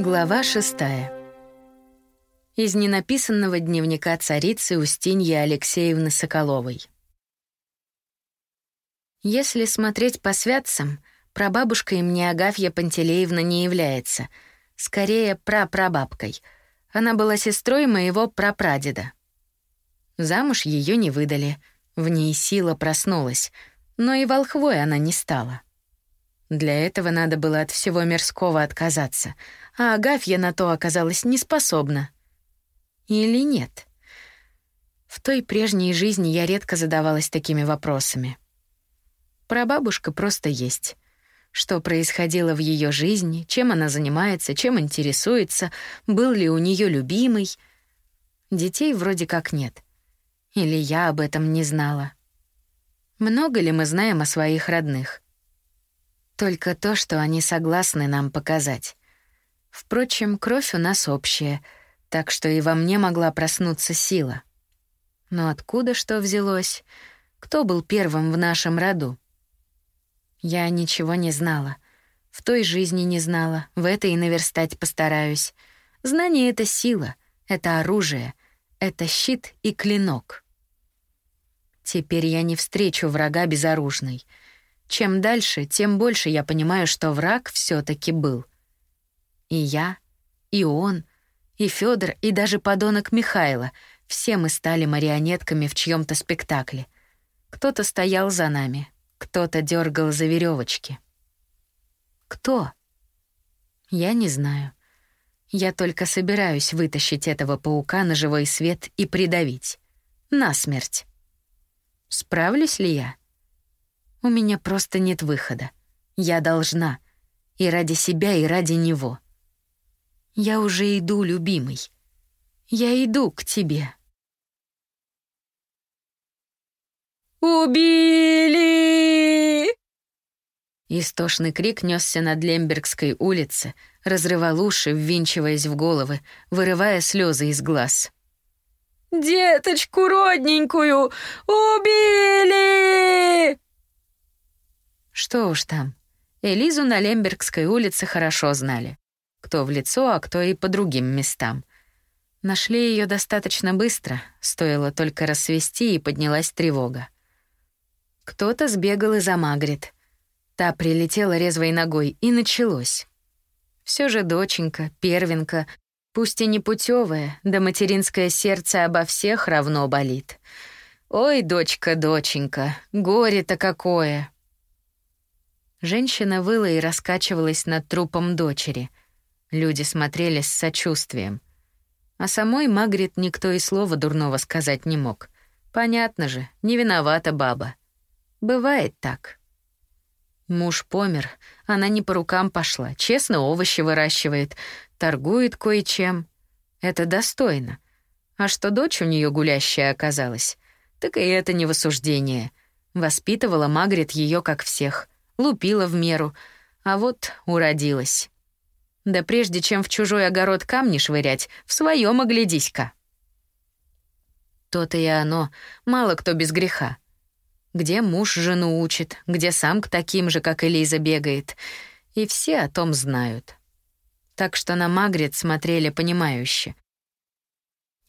Глава шестая. Из ненаписанного дневника царицы Устиньи Алексеевны Соколовой. Если смотреть по святцам, прабабушкой мне Агафья Пантелеевна не является, скорее прапрабабкой. Она была сестрой моего прапрадеда. Замуж ее не выдали, в ней сила проснулась, но и волхвой она не стала. Для этого надо было от всего мирского отказаться, а Агафья на то оказалась неспособна. Или нет? В той прежней жизни я редко задавалась такими вопросами. Прабабушка просто есть. Что происходило в ее жизни, чем она занимается, чем интересуется, был ли у нее любимый. Детей вроде как нет. Или я об этом не знала. Много ли мы знаем о своих родных? Только то, что они согласны нам показать. Впрочем, кровь у нас общая, так что и во мне могла проснуться сила. Но откуда что взялось? Кто был первым в нашем роду? Я ничего не знала. В той жизни не знала, в этой и наверстать постараюсь. Знание — это сила, это оружие, это щит и клинок. Теперь я не встречу врага безоружной — чем дальше, тем больше я понимаю, что враг все таки был. И я, и он, и Федор, и даже подонок Михайла — все мы стали марионетками в чьем то спектакле. Кто-то стоял за нами, кто-то дергал за веревочки. Кто? Я не знаю. Я только собираюсь вытащить этого паука на живой свет и придавить. На смерть. Справлюсь ли я? У меня просто нет выхода. Я должна. И ради себя, и ради него. Я уже иду, любимый. Я иду к тебе. «Убили!» Истошный крик несся над Лембергской улице, разрывал уши, ввинчиваясь в головы, вырывая слезы из глаз. «Деточку родненькую убили!» Что уж там. Элизу на Лембергской улице хорошо знали. Кто в лицо, а кто и по другим местам. Нашли ее достаточно быстро, стоило только рассвести, и поднялась тревога. Кто-то сбегал и за Магрит. Та прилетела резвой ногой, и началось. Все же доченька, первенка, пусть и не путевая, да материнское сердце обо всех равно болит. Ой, дочка, доченька, горе-то какое! Женщина выла и раскачивалась над трупом дочери. Люди смотрели с сочувствием. А самой Магрит никто и слова дурного сказать не мог. Понятно же, не виновата баба. Бывает так. Муж помер, она не по рукам пошла, честно овощи выращивает, торгует кое-чем. Это достойно. А что дочь у нее гулящая оказалась, так и это не в осуждение. Воспитывала Магрит ее как всех — лупила в меру, а вот уродилась. Да прежде чем в чужой огород камни швырять, в своем оглядись-ка. То-то и оно, мало кто без греха. Где муж жену учит, где сам к таким же, как Элиза, бегает. И все о том знают. Так что на Магрит смотрели понимающе.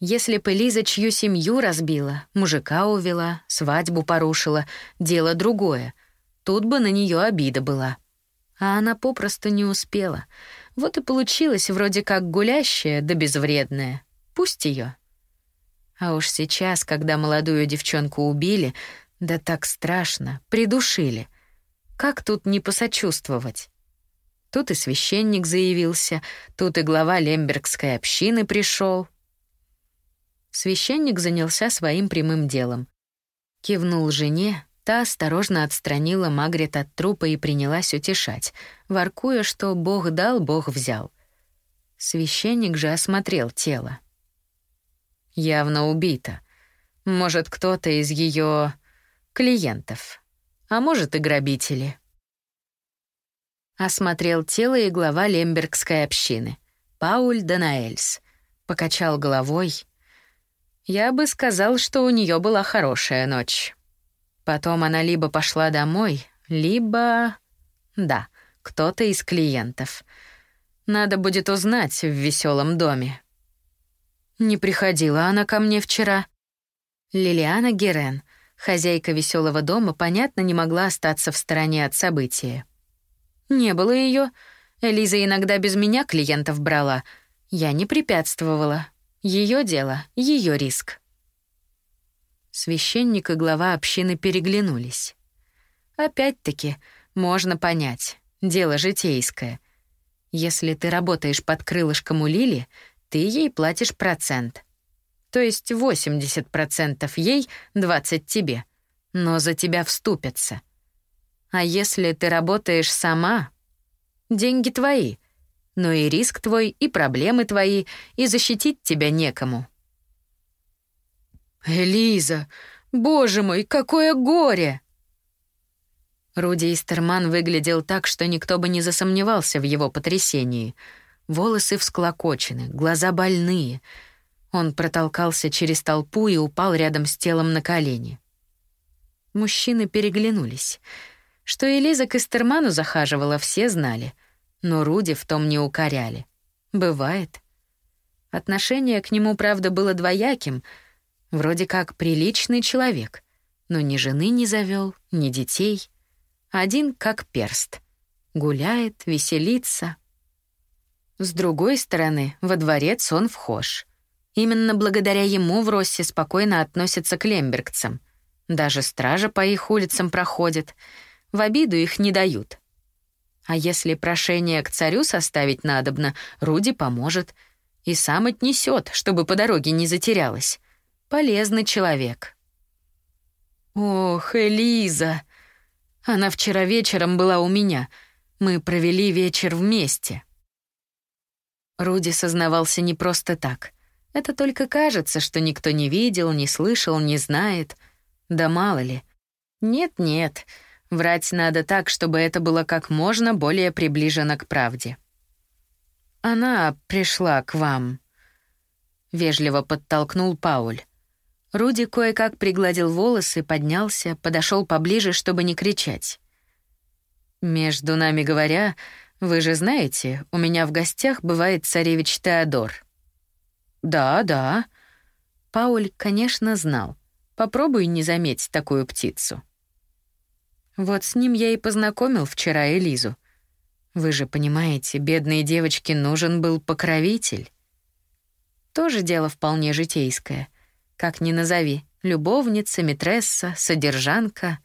Если бы Элиза чью семью разбила, мужика увела, свадьбу порушила, дело другое — Тут бы на нее обида была. А она попросту не успела. Вот и получилось вроде как гулящая да безвредная. Пусть ее. А уж сейчас, когда молодую девчонку убили, да так страшно, придушили. Как тут не посочувствовать? Тут и священник заявился, тут и глава лембергской общины пришел. Священник занялся своим прямым делом. Кивнул жене, Та осторожно отстранила Магрит от трупа и принялась утешать, воркуя, что Бог дал, Бог взял. Священник же осмотрел тело. Явно убита. Может, кто-то из ее клиентов, а может и грабители. Осмотрел тело и глава лембергской общины, Пауль Данаэльс. Покачал головой. Я бы сказал, что у нее была хорошая ночь. Потом она либо пошла домой, либо... Да, кто-то из клиентов. Надо будет узнать в веселом доме. Не приходила она ко мне вчера. Лилиана Герен, хозяйка веселого дома, понятно, не могла остаться в стороне от события. Не было ее. Элиза иногда без меня клиентов брала. Я не препятствовала. Ее дело, ее риск. Священник и глава общины переглянулись. Опять-таки, можно понять, дело житейское. Если ты работаешь под крылышком у Лили, ты ей платишь процент. То есть 80% ей, 20 тебе. Но за тебя вступятся. А если ты работаешь сама, деньги твои, но и риск твой, и проблемы твои, и защитить тебя некому. «Элиза, боже мой, какое горе!» Руди Истерман выглядел так, что никто бы не засомневался в его потрясении. Волосы всклокочены, глаза больные. Он протолкался через толпу и упал рядом с телом на колени. Мужчины переглянулись. Что Элиза к Истерману захаживала, все знали. Но Руди в том не укоряли. Бывает. Отношение к нему, правда, было двояким. Вроде как приличный человек. Но ни жены не завел, ни детей — один как перст. Гуляет, веселится. С другой стороны, во дворец он вхож. Именно благодаря ему в Россе спокойно относятся к лембергцам. Даже стража по их улицам проходит. В обиду их не дают. А если прошение к царю составить надобно, Руди поможет. И сам отнесет, чтобы по дороге не затерялась. Полезный человек. «Ох, Элиза!» Она вчера вечером была у меня. Мы провели вечер вместе. Руди сознавался не просто так. Это только кажется, что никто не видел, не слышал, не знает. Да мало ли. Нет-нет, врать надо так, чтобы это было как можно более приближено к правде. Она пришла к вам. Вежливо подтолкнул Пауль. Руди кое-как пригладил волосы, поднялся, подошел поближе, чтобы не кричать. «Между нами говоря, вы же знаете, у меня в гостях бывает царевич Теодор». «Да, да». Пауль, конечно, знал. Попробуй не заметить такую птицу. Вот с ним я и познакомил вчера Элизу. Вы же понимаете, бедной девочке нужен был покровитель. Тоже дело вполне житейское — как ни назови, любовница, митресса, содержанка.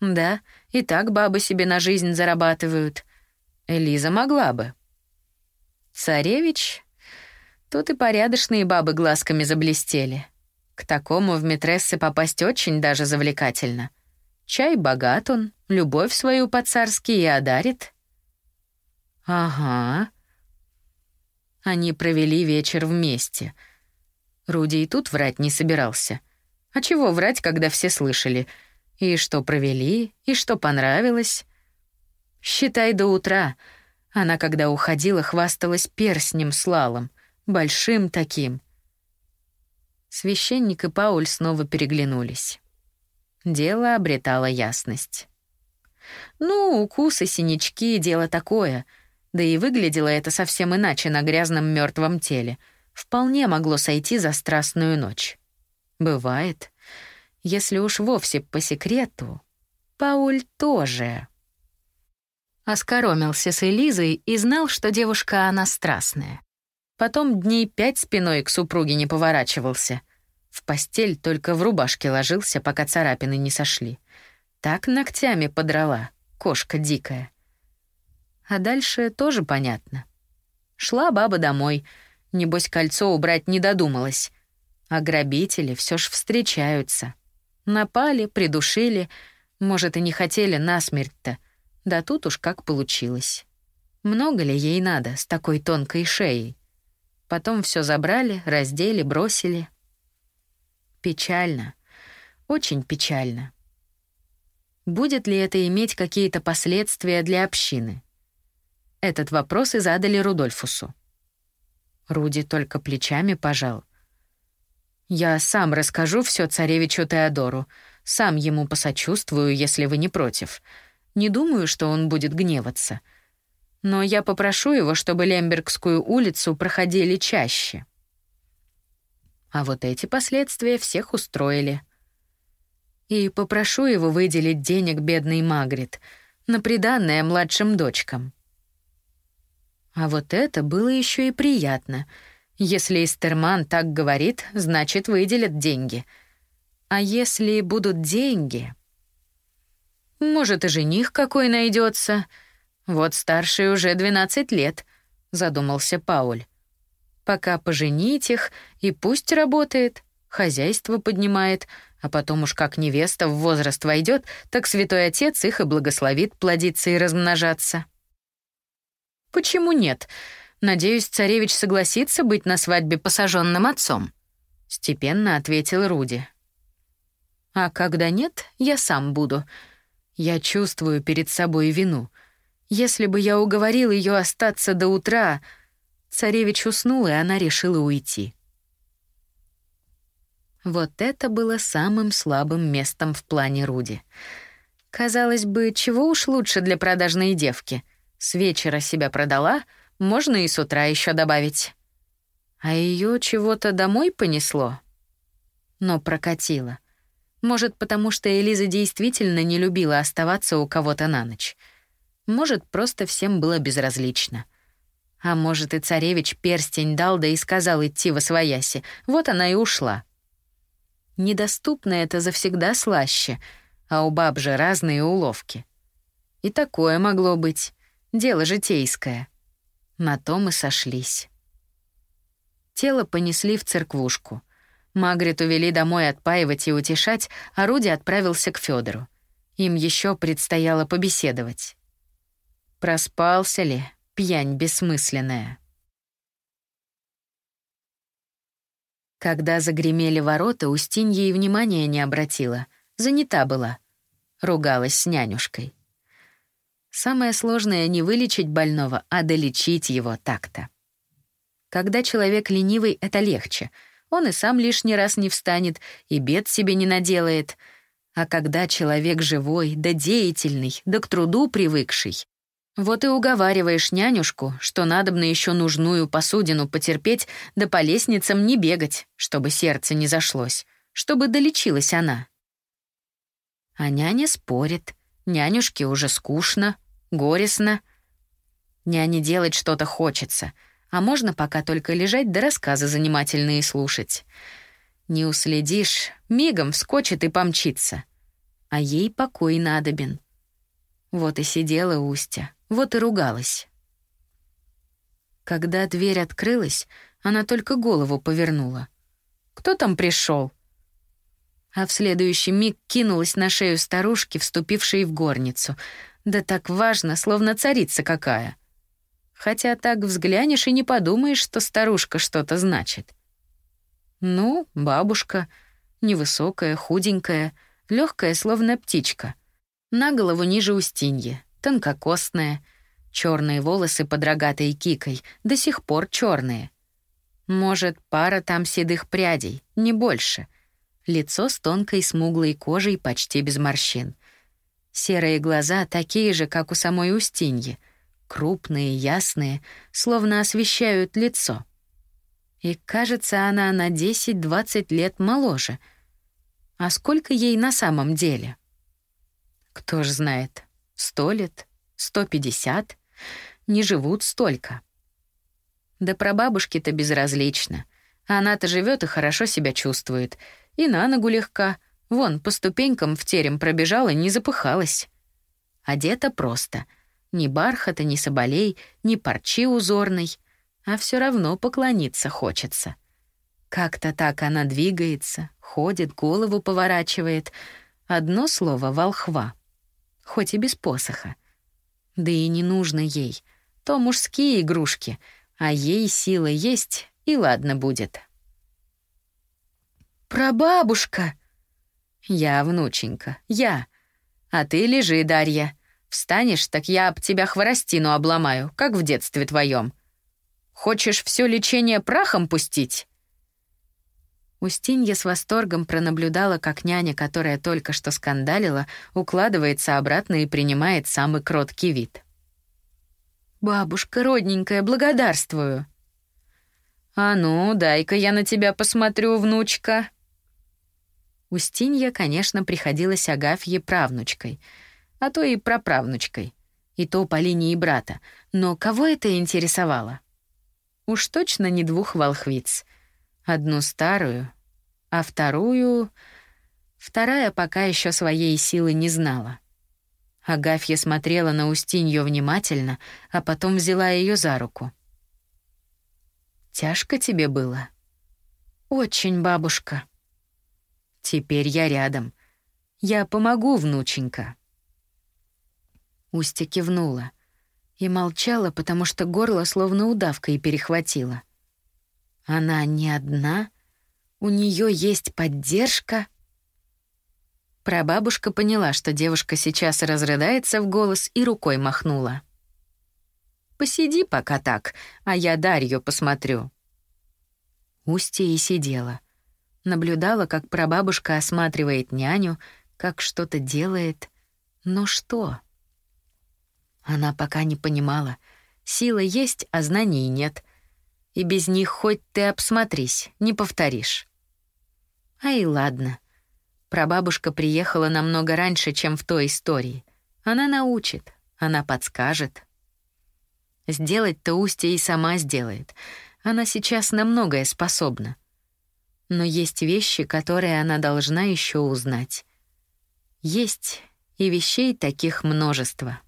Да, и так бабы себе на жизнь зарабатывают. Элиза могла бы. Царевич? Тут и порядочные бабы глазками заблестели. К такому в митрессы попасть очень даже завлекательно. Чай богат он, любовь свою по-царски и одарит. Ага. Они провели вечер вместе — Руди и тут врать не собирался. А чего врать, когда все слышали? И что провели, и что понравилось. Считай до утра. Она, когда уходила, хвасталась перстнем с лалом. Большим таким. Священник и Пауль снова переглянулись. Дело обретало ясность. Ну, укусы, синячки — дело такое. Да и выглядело это совсем иначе на грязном мертвом теле — вполне могло сойти за страстную ночь. Бывает. Если уж вовсе по секрету, Пауль тоже. Оскоромился с Элизой и знал, что девушка она страстная. Потом дней пять спиной к супруге не поворачивался. В постель только в рубашке ложился, пока царапины не сошли. Так ногтями подрала, кошка дикая. А дальше тоже понятно. Шла баба домой — Небось, кольцо убрать не додумалась. А грабители все ж встречаются. Напали, придушили, может, и не хотели насмерть-то. Да тут уж как получилось. Много ли ей надо с такой тонкой шеей? Потом все забрали, раздели, бросили. Печально. Очень печально. Будет ли это иметь какие-то последствия для общины? Этот вопрос и задали Рудольфусу. Руди только плечами пожал. «Я сам расскажу все царевичу Теодору. Сам ему посочувствую, если вы не против. Не думаю, что он будет гневаться. Но я попрошу его, чтобы Лембергскую улицу проходили чаще. А вот эти последствия всех устроили. И попрошу его выделить денег бедной Магрит на приданное младшим дочкам. А вот это было еще и приятно. Если Истерман так говорит, значит, выделят деньги. А если будут деньги... Может, и жених какой найдется. Вот старший уже 12 лет, задумался Пауль. Пока поженить их, и пусть работает, хозяйство поднимает, а потом уж как невеста в возраст войдет, так святой отец их и благословит плодиться и размножаться. Почему нет? Надеюсь, царевич согласится быть на свадьбе посаженным отцом, степенно ответил Руди. А когда нет, я сам буду. Я чувствую перед собой вину. Если бы я уговорил ее остаться до утра, царевич уснул, и она решила уйти. Вот это было самым слабым местом в плане Руди. Казалось бы, чего уж лучше для продажной девки. С вечера себя продала, можно и с утра еще добавить. А ее чего-то домой понесло. Но прокатило. Может, потому что Элиза действительно не любила оставаться у кого-то на ночь. Может, просто всем было безразлично. А может, и царевич перстень дал, да и сказал идти во свояси. Вот она и ушла. Недоступно это завсегда слаще, а у баб же разные уловки. И такое могло быть. Дело житейское. На том и сошлись. Тело понесли в церквушку. Магрит увели домой отпаивать и утешать, а Руди отправился к Федору. Им еще предстояло побеседовать. Проспался ли, пьянь бессмысленная? Когда загремели ворота, Устинья и внимания не обратила. Занята была. Ругалась с нянюшкой. Самое сложное — не вылечить больного, а долечить его так-то. Когда человек ленивый, это легче — он и сам лишний раз не встанет, и бед себе не наделает. А когда человек живой, да деятельный, да к труду привыкший, вот и уговариваешь нянюшку, что надобно еще нужную посудину потерпеть, да по лестницам не бегать, чтобы сердце не зашлось, чтобы долечилась она. А няня спорит, нянюшке уже скучно, горестно. Няне делать что-то хочется — а можно пока только лежать да рассказы занимательные слушать. Не уследишь, мигом вскочит и помчится. А ей покой надобен. Вот и сидела Устя, вот и ругалась. Когда дверь открылась, она только голову повернула. «Кто там пришел? А в следующий миг кинулась на шею старушки, вступившей в горницу. Да так важно, словно царица какая — Хотя так взглянешь и не подумаешь, что старушка что-то значит. Ну, бабушка, невысокая, худенькая, легкая, словно птичка. На голову ниже Устиньи, тонкокостная, черные волосы под рогатой кикой, до сих пор черные. Может, пара там седых прядей, не больше. Лицо с тонкой смуглой кожей почти без морщин. Серые глаза такие же, как у самой Устиньи — крупные, ясные, словно освещают лицо. И кажется, она на 10-20 лет моложе. А сколько ей на самом деле? Кто ж знает, сто лет, сто пятьдесят? Не живут столько. Да про бабушки-то безразлично. Она-то живет и хорошо себя чувствует. И на ногу легка. Вон, по ступенькам в терем пробежала, не запыхалась. Одета просто — ни бархата, ни соболей, ни парчи узорной, а все равно поклониться хочется. Как-то так она двигается, ходит, голову поворачивает. Одно слово — волхва. Хоть и без посоха. Да и не нужно ей. То мужские игрушки, а ей сила есть, и ладно будет. «Прабабушка!» «Я, внученька, я. А ты лежи, Дарья. Встанешь, так я об тебя хворостину обломаю, как в детстве твоем. Хочешь все лечение прахом пустить?» Устинья с восторгом пронаблюдала, как няня, которая только что скандалила, укладывается обратно и принимает самый кроткий вид. Бабушка родненькая, благодарствую. А ну, дай-ка я на тебя посмотрю, внучка. Устинья, конечно, приходилась Агафье правнучкой, а то и праправнучкой, и то по линии брата. Но кого это интересовало? Уж точно не двух волхвиц. Одну старую, а вторую... Вторая пока еще своей силы не знала. Агафья смотрела на Устинью внимательно, а потом взяла ее за руку. «Тяжко тебе было?» «Очень, бабушка». «Теперь я рядом. Я помогу, внученька». Устя кивнула и молчала, потому что горло словно удавкой перехватило. Она не одна, у нее есть поддержка. Прабабушка поняла, что девушка сейчас разрыдается в голос и рукой махнула. «Посиди пока так, а я Дарью посмотрю». Устья и сидела. Наблюдала, как прабабушка осматривает няню, как что-то делает. Но что? Она пока не понимала. Сила есть, а знаний нет. И без них хоть ты обсмотрись, не повторишь. Ай, ладно. Прабабушка приехала намного раньше, чем в той истории. Она научит, она подскажет. Сделать-то Устья и сама сделает. Она сейчас на многое способна. Но есть вещи, которые она должна еще узнать. Есть, и вещей таких множество.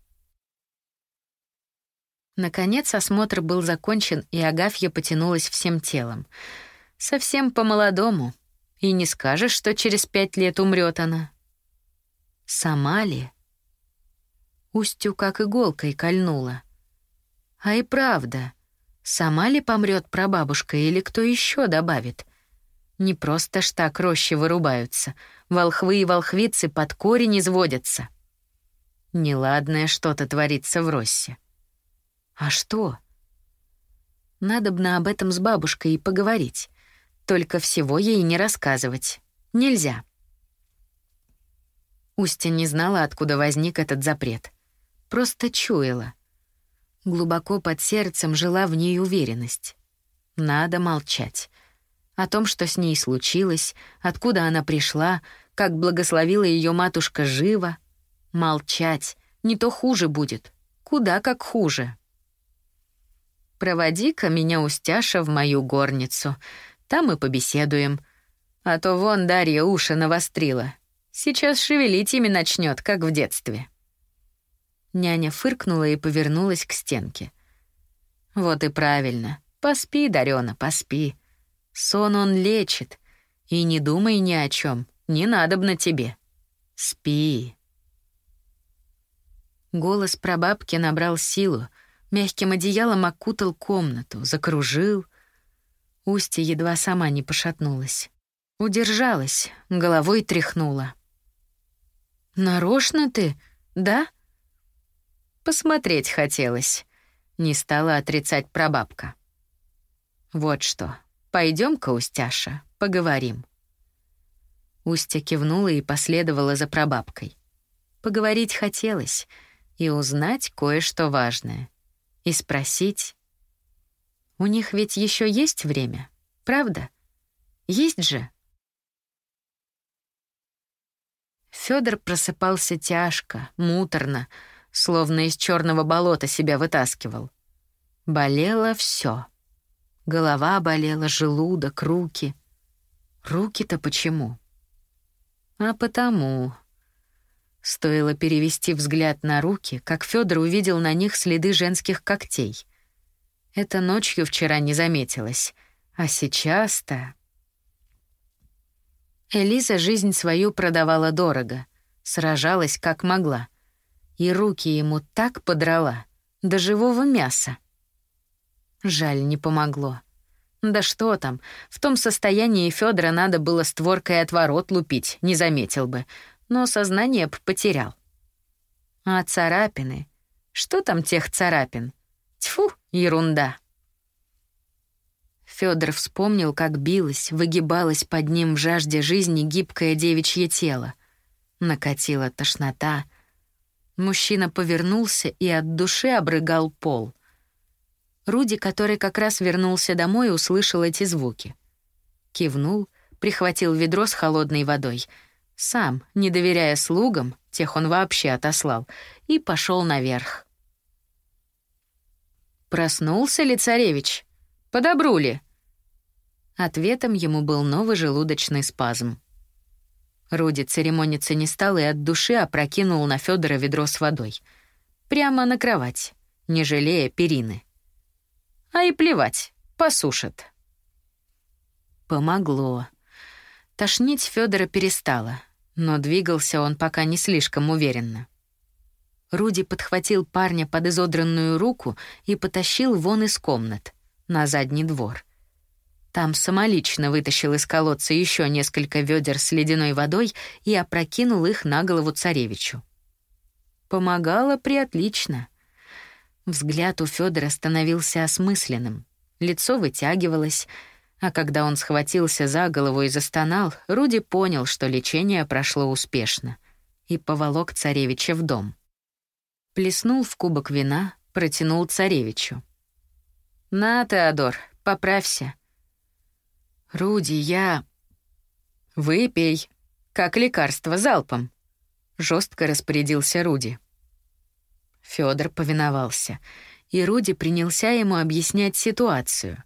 Наконец осмотр был закончен, и Агафья потянулась всем телом. Совсем по-молодому — и не скажешь, что через пять лет умрет она. Сама ли? Устю как иголкой кольнула. А и правда, сама ли помрет прабабушка или кто еще добавит? Не просто ж так рощи вырубаются, волхвы и волхвицы под корень изводятся. Неладное что-то творится в Россе. А что? Надобно об этом с бабушкой и поговорить. Только всего ей не рассказывать. Нельзя. Устя не знала, откуда возник этот запрет. Просто чуяла. Глубоко под сердцем жила в ней уверенность. Надо молчать. О том, что с ней случилось, откуда она пришла, как благословила ее матушка жива. Молчать. Не то хуже будет. Куда как хуже. «Проводи-ка меня, Устяша, в мою горницу», там и побеседуем. А то вон Дарья уши навострила. Сейчас шевелить ими начнет, как в детстве». Няня фыркнула и повернулась к стенке. «Вот и правильно. Поспи, Дарёна, поспи. Сон он лечит. И не думай ни о чем. Не надобно тебе. Спи». Голос прабабки набрал силу, мягким одеялом окутал комнату, закружил — Устья едва сама не пошатнулась. Удержалась, головой тряхнула. «Нарочно ты, да?» «Посмотреть хотелось», — не стала отрицать прабабка. «Вот что, пойдем-ка, Устяша, поговорим». Устья кивнула и последовала за прабабкой. Поговорить хотелось и узнать кое-что важное. И спросить, у них ведь еще есть время, правда? Есть же. Федор просыпался тяжко, муторно, словно из черного болота себя вытаскивал. Болело все. Голова болела, желудок, руки. Руки-то почему? А потому. Стоило перевести взгляд на руки, как Федор увидел на них следы женских когтей. Это ночью вчера не заметилось. А сейчас-то... Элиза жизнь свою продавала дорого, сражалась как могла. И руки ему так подрала, до живого мяса. Жаль, не помогло. Да что там, в том состоянии Федора надо было створкой отворот лупить, не заметил бы, но сознание б потерял. А царапины? Что там тех царапин? Тьфу, ерунда. Федор вспомнил, как билось, выгибалось под ним в жажде жизни гибкое девичье тело. Накатила тошнота. Мужчина повернулся и от души обрыгал пол. Руди, который как раз вернулся домой, услышал эти звуки. Кивнул, прихватил ведро с холодной водой. Сам, не доверяя слугам, тех он вообще отослал, и пошел наверх. «Проснулся ли царевич? Подобру ли?» Ответом ему был новый желудочный спазм. Руди церемониться не стал и от души опрокинул на Федора ведро с водой. Прямо на кровать, не жалея перины. А и плевать, посушат. Помогло. Тошнить Федора перестало, но двигался он пока не слишком уверенно. Руди подхватил парня под изодранную руку и потащил вон из комнат, на задний двор. Там самолично вытащил из колодца еще несколько ведер с ледяной водой и опрокинул их на голову царевичу. Помогало приотлично. Взгляд у Федора становился осмысленным, лицо вытягивалось, а когда он схватился за голову и застонал, Руди понял, что лечение прошло успешно, и поволок царевича в дом. Плеснул в кубок вина, протянул царевичу. «На, Теодор, поправься». «Руди, я...» «Выпей, как лекарство залпом», — жестко распорядился Руди. Федор повиновался, и Руди принялся ему объяснять ситуацию.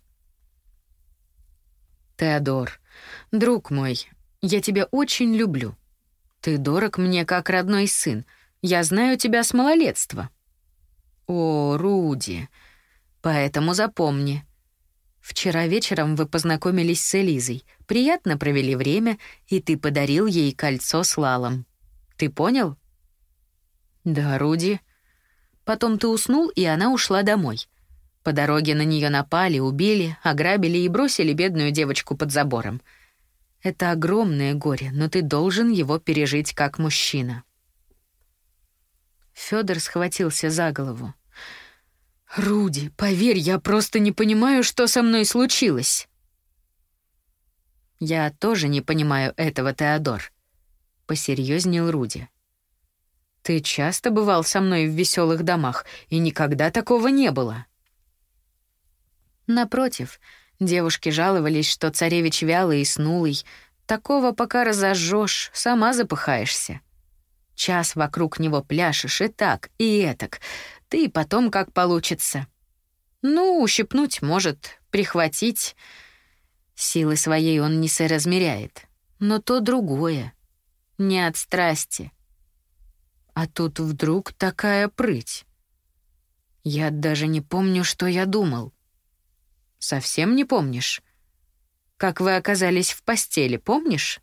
«Теодор, друг мой, я тебя очень люблю. Ты дорог мне как родной сын, — я знаю тебя с малолетства». «О, Руди. Поэтому запомни. Вчера вечером вы познакомились с Элизой, приятно провели время, и ты подарил ей кольцо с лалом. Ты понял?» «Да, Руди». Потом ты уснул, и она ушла домой. По дороге на нее напали, убили, ограбили и бросили бедную девочку под забором. Это огромное горе, но ты должен его пережить как мужчина. Федор схватился за голову. «Руди, поверь, я просто не понимаю, что со мной случилось». «Я тоже не понимаю этого, Теодор», — посерьезнел Руди. «Ты часто бывал со мной в веселых домах, и никогда такого не было». Напротив, девушки жаловались, что царевич вялый и снулый. Такого пока разожжешь, сама запыхаешься. Час вокруг него пляшешь и так, и этак. Ты потом как получится. Ну, ущипнуть может, прихватить. Силы своей он не соразмеряет. Но то другое. Не от страсти. А тут вдруг такая прыть. Я даже не помню, что я думал. Совсем не помнишь? Как вы оказались в постели, помнишь?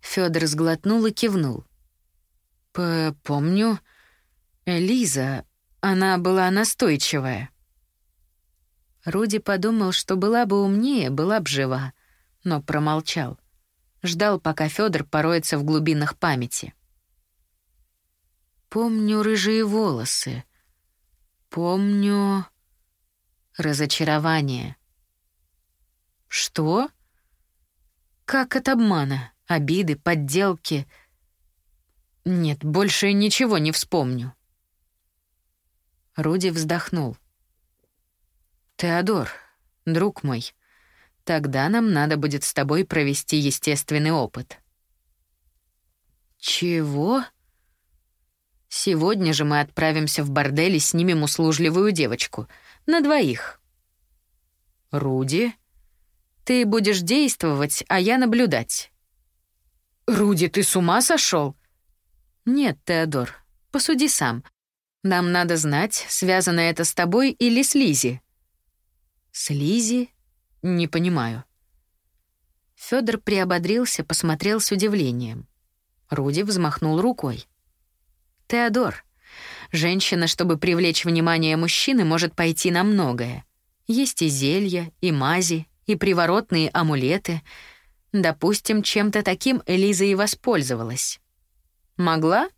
Федор сглотнул и кивнул. П «Помню. Лиза, она была настойчивая». Руди подумал, что была бы умнее, была бы жива, но промолчал. Ждал, пока Федор пороется в глубинах памяти. «Помню рыжие волосы. Помню...» Разочарование. «Что?» «Как от обмана, обиды, подделки...» Нет, больше ничего не вспомню. Руди вздохнул. Теодор, друг мой, тогда нам надо будет с тобой провести естественный опыт. Чего? Сегодня же мы отправимся в бордель и снимем услужливую девочку. На двоих. Руди, ты будешь действовать, а я наблюдать. Руди, ты с ума сошел? «Нет, Теодор, посуди сам. Нам надо знать, связано это с тобой или с Лизи». «С Лизи? Не понимаю». Федор приободрился, посмотрел с удивлением. Руди взмахнул рукой. «Теодор, женщина, чтобы привлечь внимание мужчины, может пойти на многое. Есть и зелья, и мази, и приворотные амулеты. Допустим, чем-то таким Элиза и воспользовалась. Могла?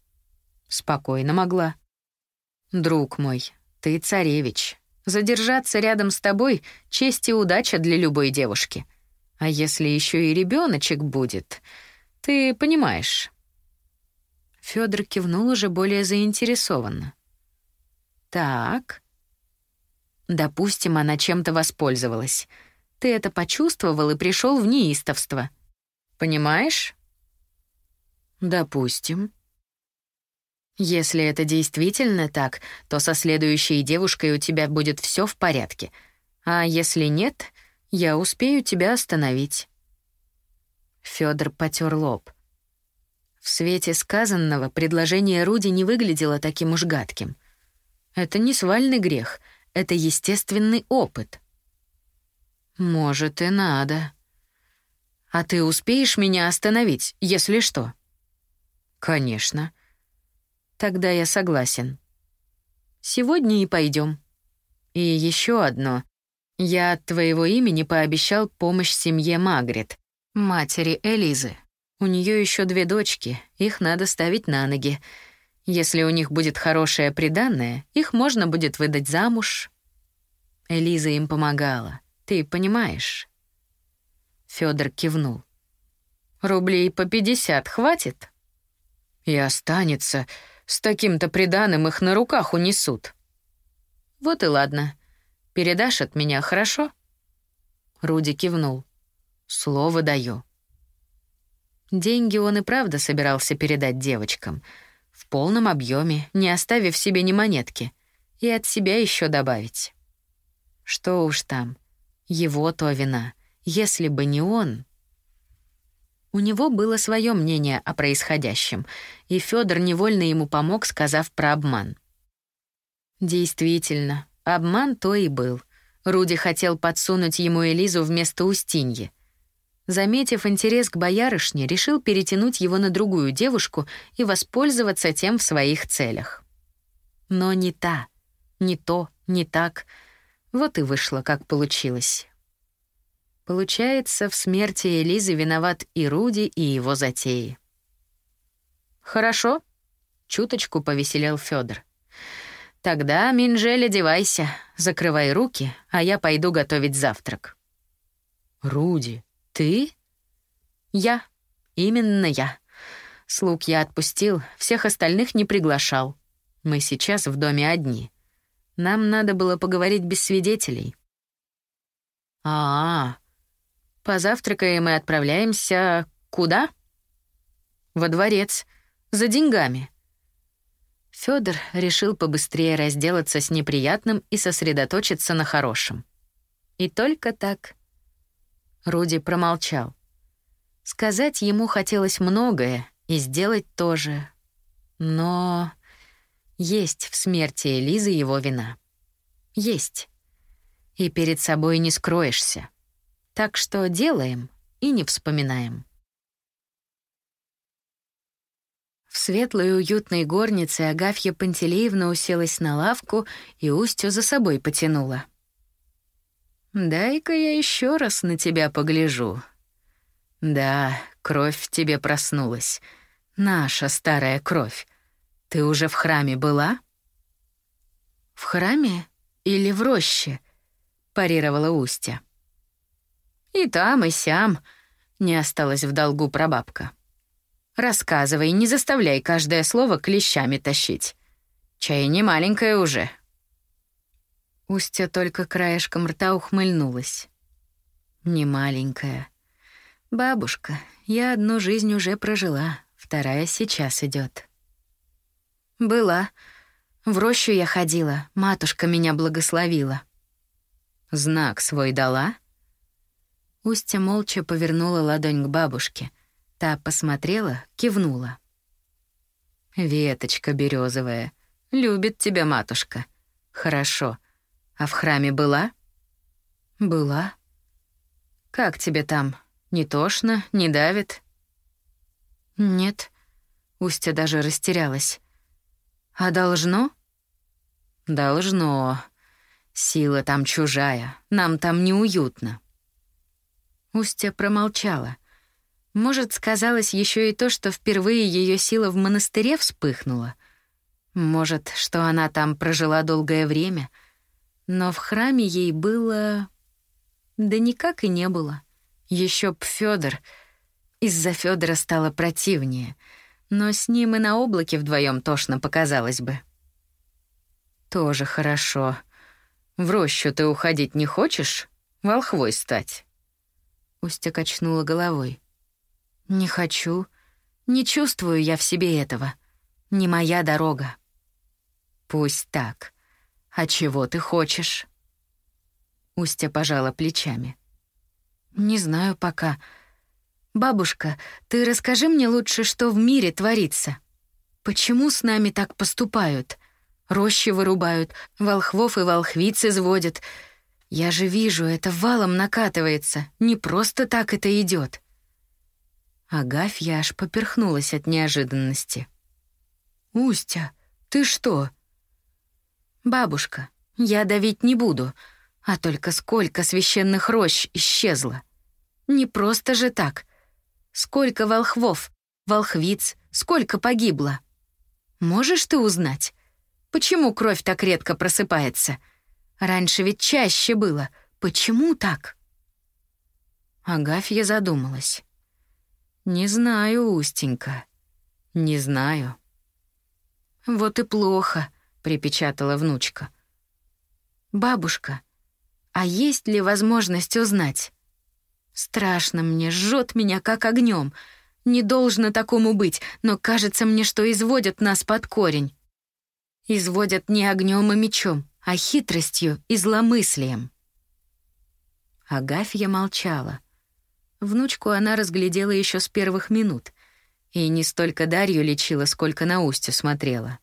Спокойно могла. Друг мой, ты царевич. Задержаться рядом с тобой — честь и удача для любой девушки. А если еще и ребеночек будет, ты понимаешь. Федор кивнул уже более заинтересованно. Так. Допустим, она чем-то воспользовалась. Ты это почувствовал и пришел в неистовство. Понимаешь? Допустим. Если это действительно так, то со следующей девушкой у тебя будет все в порядке. А если нет, я успею тебя остановить. Федор потер лоб. В свете сказанного предложение Руди не выглядело таким уж гадким. Это не свальный грех, это естественный опыт. Может, и надо. А ты успеешь меня остановить, если что? Конечно. Тогда я согласен. Сегодня и пойдем. И еще одно. Я от твоего имени пообещал помощь семье Магрит, матери Элизы. У нее еще две дочки, их надо ставить на ноги. Если у них будет хорошее приданное, их можно будет выдать замуж. Элиза им помогала, ты понимаешь? Федор кивнул. Рублей по пятьдесят хватит? И останется. С таким-то приданым их на руках унесут. Вот и ладно. Передашь от меня, хорошо? Руди кивнул. Слово даю. Деньги он и правда собирался передать девочкам. В полном объеме, не оставив себе ни монетки. И от себя еще добавить. Что уж там. Его то вина. Если бы не он... У него было свое мнение о происходящем, и Федор невольно ему помог, сказав про обман. Действительно, обман то и был. Руди хотел подсунуть ему Элизу вместо Устиньи — Заметив интерес к боярышне, решил перетянуть его на другую девушку и воспользоваться тем в своих целях. Но не та, не то, не так. Вот и вышло, как получилось. Получается, в смерти Элизы виноват и Руди, и его затеи. «Хорошо», — чуточку повеселел Федор. «Тогда, Минжель, одевайся, закрывай руки, а я пойду готовить завтрак». «Руди», «Ты?» «Я. Именно я. Слуг я отпустил, всех остальных не приглашал. Мы сейчас в доме одни. Нам надо было поговорить без свидетелей». «А, -а, -а. позавтракаем и отправляемся куда?» «Во дворец. За деньгами». Фёдор решил побыстрее разделаться с неприятным и сосредоточиться на хорошем. И только так Руди промолчал. Сказать ему хотелось многое, и сделать тоже. Но есть в смерти Элизы его вина. Есть. И перед собой не скроешься. Так что делаем и не вспоминаем. В светлой уютной горнице Агафья Пантелеевна уселась на лавку и Устью за собой потянула. Дай-ка я еще раз на тебя погляжу. Да, кровь в тебе проснулась. Наша старая кровь. Ты уже в храме была? В храме или в роще? парировала Устя. И там, и сям, не осталось в долгу прабабка. Рассказывай, не заставляй каждое слово клещами тащить. Чай не маленькая уже, Устья только краешком рта ухмыльнулась. Не маленькая. Бабушка, я одну жизнь уже прожила, вторая сейчас идет. Была. В рощу я ходила, матушка меня благословила. Знак свой дала? Устья молча повернула ладонь к бабушке. Та посмотрела, кивнула. Веточка березовая, любит тебя матушка. Хорошо. А в храме была? Была. Как тебе там? Не тошно, не давит? Нет. Устя даже растерялась. А должно? Должно. Сила там чужая, нам там неуютно. Устя промолчала. Может, сказалось еще и то, что впервые ее сила в монастыре вспыхнула. Может, что она там прожила долгое время — но в храме ей было... Да никак и не было. Еще б Фёдор. Из-за Фёдора стало противнее. Но с ним и на облаке вдвоем тошно показалось бы. Тоже хорошо. В рощу ты уходить не хочешь? Волхвой стать?» Устя качнула головой. «Не хочу. Не чувствую я в себе этого. Не моя дорога». «Пусть так. А чего ты хочешь?» Устя пожала плечами. «Не знаю пока. Бабушка, ты расскажи мне лучше, что в мире творится. Почему с нами так поступают? Рощи вырубают, волхвов и волхвиц изводят. Я же вижу, это валом накатывается. Не просто так это идет. Агафья аж поперхнулась от неожиданности. «Устя, ты что?» «Бабушка, я давить не буду, а только сколько священных рощ исчезло. Не просто же так. Сколько волхвов, волхвиц, сколько погибло. Можешь ты узнать, почему кровь так редко просыпается? Раньше ведь чаще было. Почему так? Агафья задумалась. «Не знаю, Устенька, не знаю». «Вот и плохо», — припечатала внучка. «Бабушка, а есть ли возможность узнать?» Страшно мне, жжет меня как огнем. Не должно такому быть, но кажется мне, что изводят нас под корень. Изводят не огнем и мечом, а хитростью и зломыслием. Агафья молчала. Внучку она разглядела еще с первых минут. И не столько Дарью лечила, сколько на устью смотрела.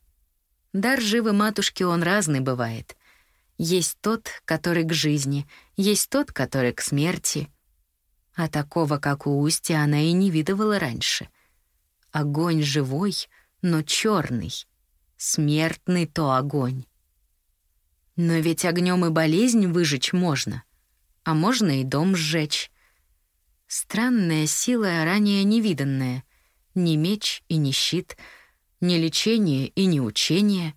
Дар живы матушки он разный бывает. Есть тот, который к жизни, есть тот, который к смерти — а такого, как у Устья, она и не видывала раньше. Огонь живой, но черный. Смертный то огонь. Но ведь огнем и болезнь выжечь можно, а можно и дом сжечь. Странная сила, ранее невиданная. Ни меч и ни щит, ни лечение и ни учение.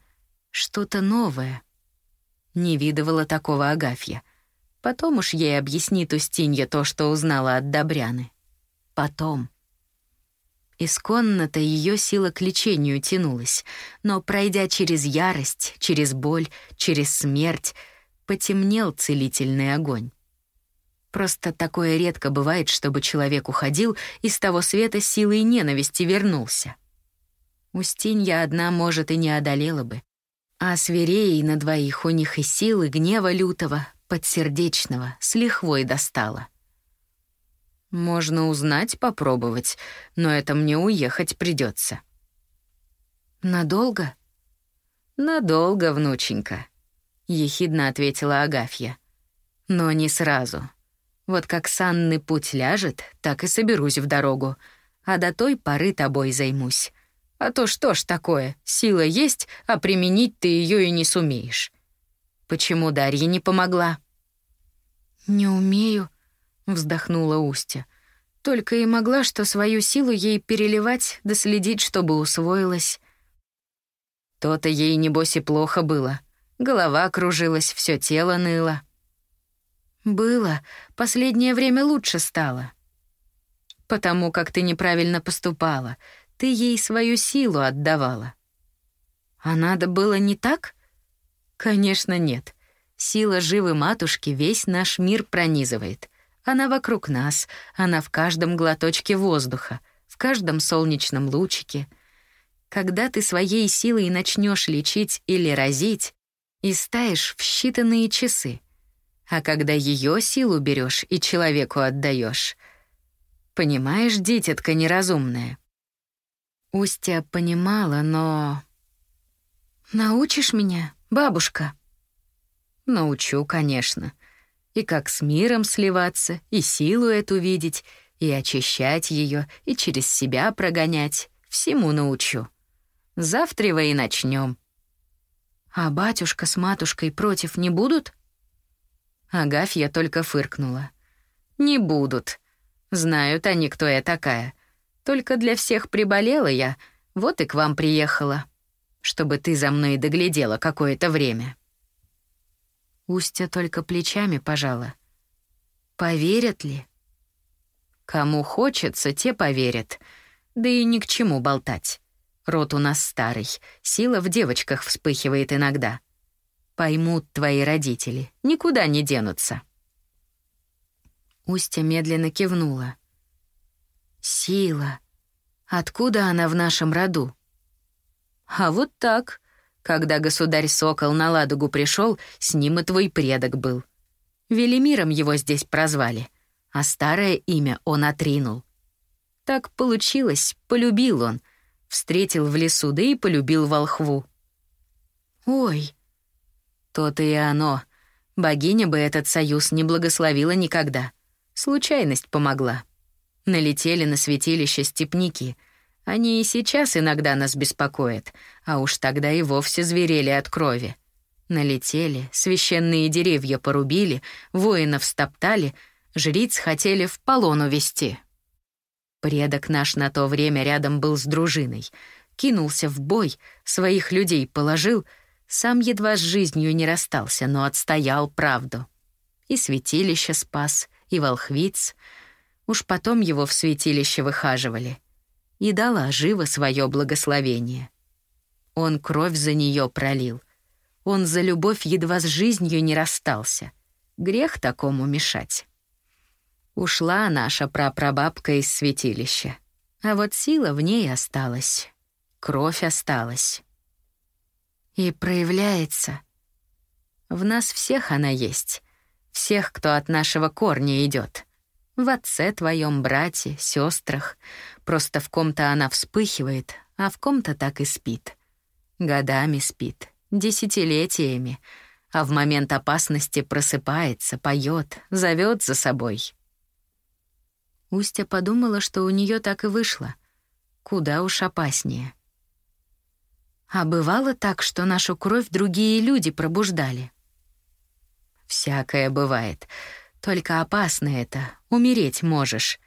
Что-то новое. Не видывала такого Агафья — Потом уж ей объяснит Устинья то, что узнала от Добряны. Потом. Исконно-то ее сила к лечению тянулась, но, пройдя через ярость, через боль, через смерть, потемнел целительный огонь. Просто такое редко бывает, чтобы человек уходил и с того света силой ненависти вернулся. Устинья одна, может, и не одолела бы. А свирей на двоих у них и силы гнева лютого, подсердечного, с лихвой достала. Можно узнать, попробовать, но это мне уехать придется. Надолго? Надолго, внученька, ехидно ответила Агафья. Но не сразу. Вот как санный путь ляжет, так и соберусь в дорогу, а до той поры тобой займусь. А то что ж такое, сила есть, а применить ты ее и не сумеешь. Почему Дарья не помогла? Не умею, вздохнула Устя. Только и могла, что свою силу ей переливать, да следить, чтобы усвоилась. То-то ей небось и плохо было. Голова кружилась, все тело ныло. Было, последнее время лучше стало. Потому как ты неправильно поступала, ты ей свою силу отдавала. А надо было не так? Конечно, нет. Сила живы матушки весь наш мир пронизывает. Она вокруг нас, она в каждом глоточке воздуха, в каждом солнечном лучике. Когда ты своей силой начнешь лечить или разить, истаешь в считанные часы. А когда ее силу берешь и человеку отдаешь, понимаешь, дитятка неразумная. Устя понимала, но Научишь меня, бабушка? Научу, конечно. И как с миром сливаться, и силу эту видеть, и очищать ее, и через себя прогонять. Всему научу. Завтра и начнем. А батюшка с матушкой против не будут? Агафья только фыркнула. Не будут. Знают они, кто я такая. Только для всех приболела я, вот и к вам приехала чтобы ты за мной доглядела какое-то время». Устя только плечами пожала. «Поверят ли?» «Кому хочется, те поверят. Да и ни к чему болтать. Рот у нас старый, сила в девочках вспыхивает иногда. Поймут твои родители, никуда не денутся. Устя медленно кивнула. Сила. Откуда она в нашем роду? А вот так. Когда государь Сокол на Ладогу пришел, с ним и твой предок был. Велимиром его здесь прозвали, а старое имя он отринул. Так получилось, полюбил он. Встретил в лесу, да и полюбил волхву. Ой, то-то и оно. Богиня бы этот союз не благословила никогда. Случайность помогла. Налетели на святилище степники. Они и сейчас иногда нас беспокоят, а уж тогда и вовсе зверели от крови. Налетели, священные деревья порубили, воинов стоптали, жриц хотели в полон увести. Предок наш на то время рядом был с дружиной. Кинулся в бой, своих людей положил, сам едва с жизнью не расстался, но отстоял правду. И святилище спас, и волхвиц — Уж потом его в святилище выхаживали. И дала живо свое благословение. Он кровь за нее пролил. Он за любовь едва с жизнью не расстался. Грех такому мешать. Ушла наша прапрабабка из святилища. А вот сила в ней осталась. Кровь осталась. И проявляется. В нас всех она есть. Всех, кто от нашего корня идет. В отце твоем, брате, сестрах. Просто в ком-то она вспыхивает, а в ком-то так и спит. Годами спит, десятилетиями, а в момент опасности просыпается, поет, зовет за собой. Устя подумала, что у нее так и вышло. Куда уж опаснее. А бывало так, что нашу кровь другие люди пробуждали. Всякое бывает. Только опасно это, умереть можешь.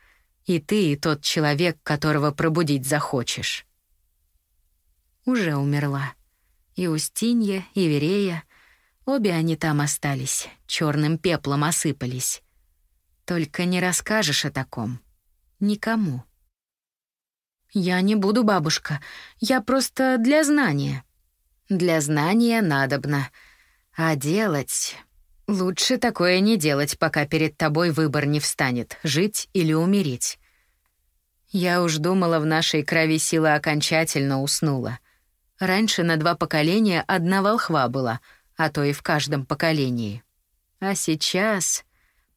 И ты, и тот человек, которого пробудить захочешь. Уже умерла. И Устинья, и Верея. Обе они там остались, черным пеплом осыпались. Только не расскажешь о таком. Никому. Я не буду, бабушка. Я просто для знания. Для знания надобно. А делать... Лучше такое не делать, пока перед тобой выбор не встанет, жить или умереть. Я уж думала, в нашей крови сила окончательно уснула. Раньше на два поколения одна волхва была, а то и в каждом поколении. А сейчас...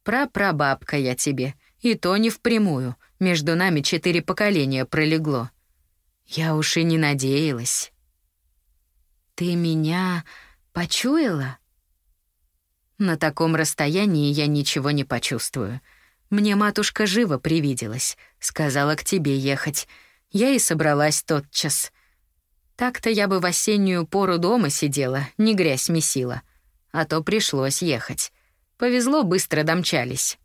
Прапрабабка я тебе, и то не впрямую. Между нами четыре поколения пролегло. Я уж и не надеялась. «Ты меня почуяла?» На таком расстоянии я ничего не почувствую. Мне матушка живо привиделась, сказала к тебе ехать. Я и собралась тотчас. Так-то я бы в осеннюю пору дома сидела, не грязь месила. А то пришлось ехать. Повезло, быстро домчались.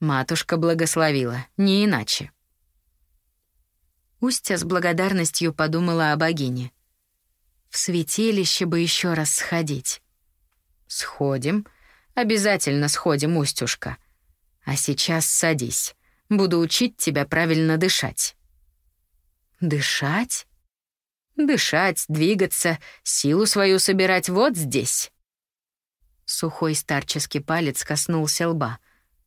Матушка благословила, не иначе. Устья с благодарностью подумала о богине. В святилище бы еще раз сходить. Сходим, Обязательно сходим, Устюшка. А сейчас садись. Буду учить тебя правильно дышать». «Дышать?» «Дышать, двигаться, силу свою собирать вот здесь». Сухой старческий палец коснулся лба,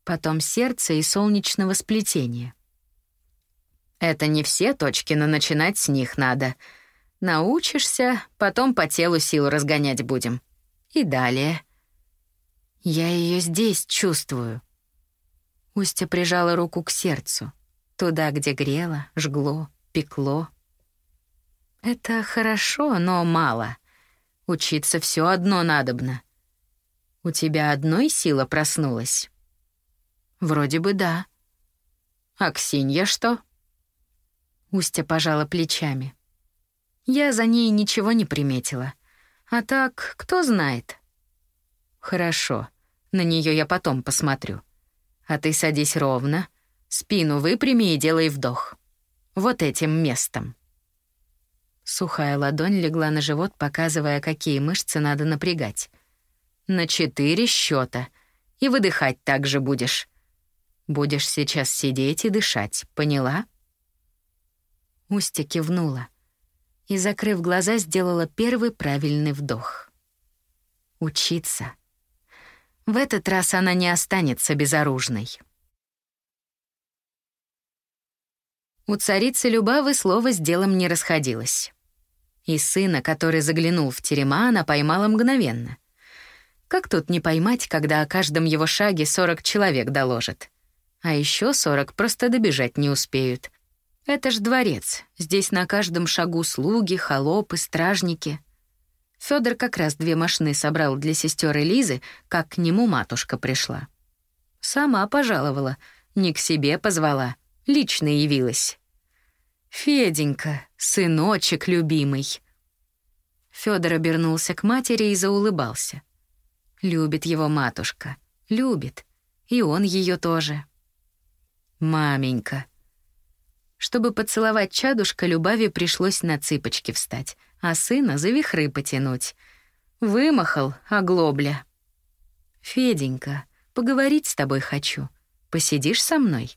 потом сердца и солнечного сплетения. «Это не все точки, но начинать с них надо. Научишься, потом по телу силу разгонять будем. И далее». Я ее здесь чувствую. Устя прижала руку к сердцу, туда, где грело, жгло, пекло. Это хорошо, но мало. Учиться все одно надобно. У тебя одной сила проснулась? Вроде бы да. А Ксинья что? Устя пожала плечами. Я за ней ничего не приметила. А так, кто знает. Хорошо. На нее я потом посмотрю. А ты садись ровно, спину выпрями и делай вдох. Вот этим местом. Сухая ладонь легла на живот, показывая, какие мышцы надо напрягать. На четыре счета. И выдыхать так же будешь. Будешь сейчас сидеть и дышать, поняла? Устя кивнула и, закрыв глаза, сделала первый правильный вдох. Учиться. В этот раз она не останется безоружной. У царицы Любавы слово с делом не расходилось. И сына, который заглянул в терема, она поймала мгновенно. Как тут не поймать, когда о каждом его шаге 40 человек доложат? А еще 40 просто добежать не успеют. Это ж дворец. Здесь на каждом шагу слуги, холопы, стражники. Федор как раз две машины собрал для сестер Элизы, как к нему матушка пришла. Сама пожаловала, не к себе позвала, лично явилась. «Феденька, сыночек любимый». Федор обернулся к матери и заулыбался. Любит его матушка, любит, и он ее тоже. «Маменька». Чтобы поцеловать чадушка, Любави пришлось на цыпочки встать, а сына за вихры потянуть. Вымахал, оглобля. «Феденька, поговорить с тобой хочу. Посидишь со мной?»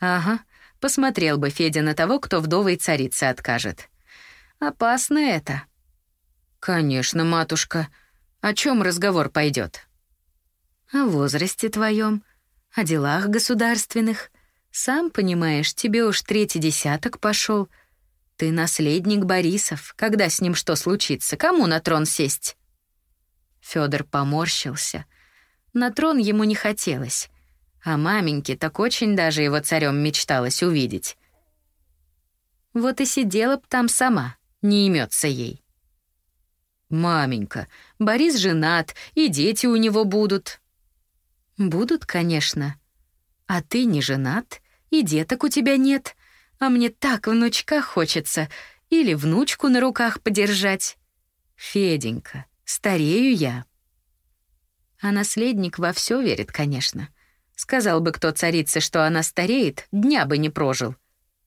«Ага, Посмотрел бы Федя на того, кто вдовой царице откажет. Опасно это. Конечно, матушка. О чем разговор пойдет? О возрасте твоем, о делах государственных. Сам понимаешь, тебе уж третий десяток пошел. Ты наследник Борисов. Когда с ним что случится? Кому на трон сесть? Федор поморщился. На трон ему не хотелось. А маменьке так очень даже его царем мечталось увидеть. Вот и сидела б там сама, не имется ей. «Маменька, Борис женат, и дети у него будут». «Будут, конечно. А ты не женат, и деток у тебя нет. А мне так внучка хочется, или внучку на руках подержать. Феденька, старею я». А наследник во все верит, конечно. Сказал бы кто царице, что она стареет, дня бы не прожил.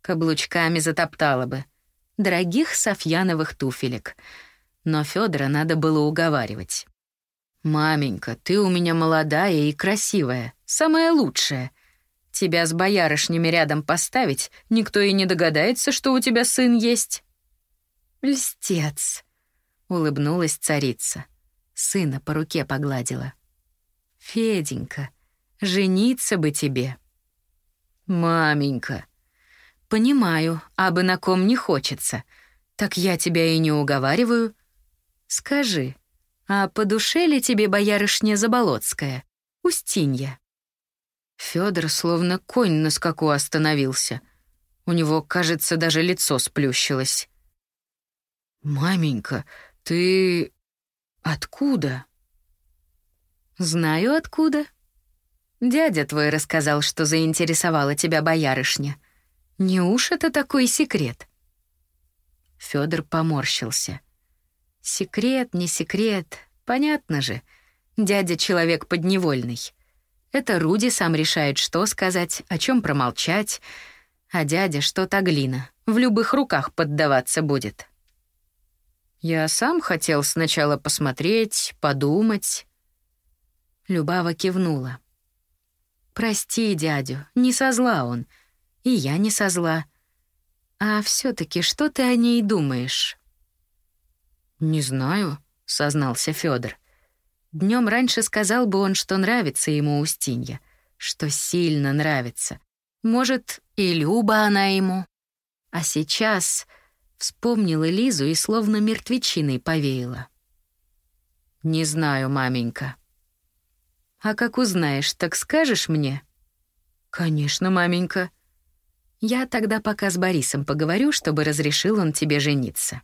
Каблучками затоптала бы. Дорогих софьяновых туфелек. Но Федора надо было уговаривать. «Маменька, ты у меня молодая и красивая, самая лучшая. Тебя с боярышнями рядом поставить, никто и не догадается, что у тебя сын есть». «Льстец», — улыбнулась царица. Сына по руке погладила. «Феденька, Жениться бы тебе. Маменька. Понимаю, а бы на ком не хочется. Так я тебя и не уговариваю. Скажи, а по душе ли тебе боярышня Заболоцкая, Устинья? Федор словно конь на скаку остановился. У него, кажется, даже лицо сплющилось. «Маменька, ты... откуда?» «Знаю, откуда», Дядя твой рассказал, что заинтересовала тебя боярышня. Не уж это такой секрет?» Федор поморщился. «Секрет, не секрет, понятно же. Дядя человек подневольный. Это Руди сам решает, что сказать, о чем промолчать, а дядя что-то глина, в любых руках поддаваться будет». Я сам хотел сначала посмотреть, подумать. Любава кивнула. Прости дядю, не со зла он. И я не со зла. А все таки что ты о ней думаешь? Не знаю, сознался Федор. Днем раньше сказал бы он, что нравится ему Устинья, что сильно нравится. Может, и Люба она ему. А сейчас вспомнила Лизу и словно мертвечиной повеяла. «Не знаю, маменька», а как узнаешь, так скажешь мне? Конечно, маменька. Я тогда пока с Борисом поговорю, чтобы разрешил он тебе жениться.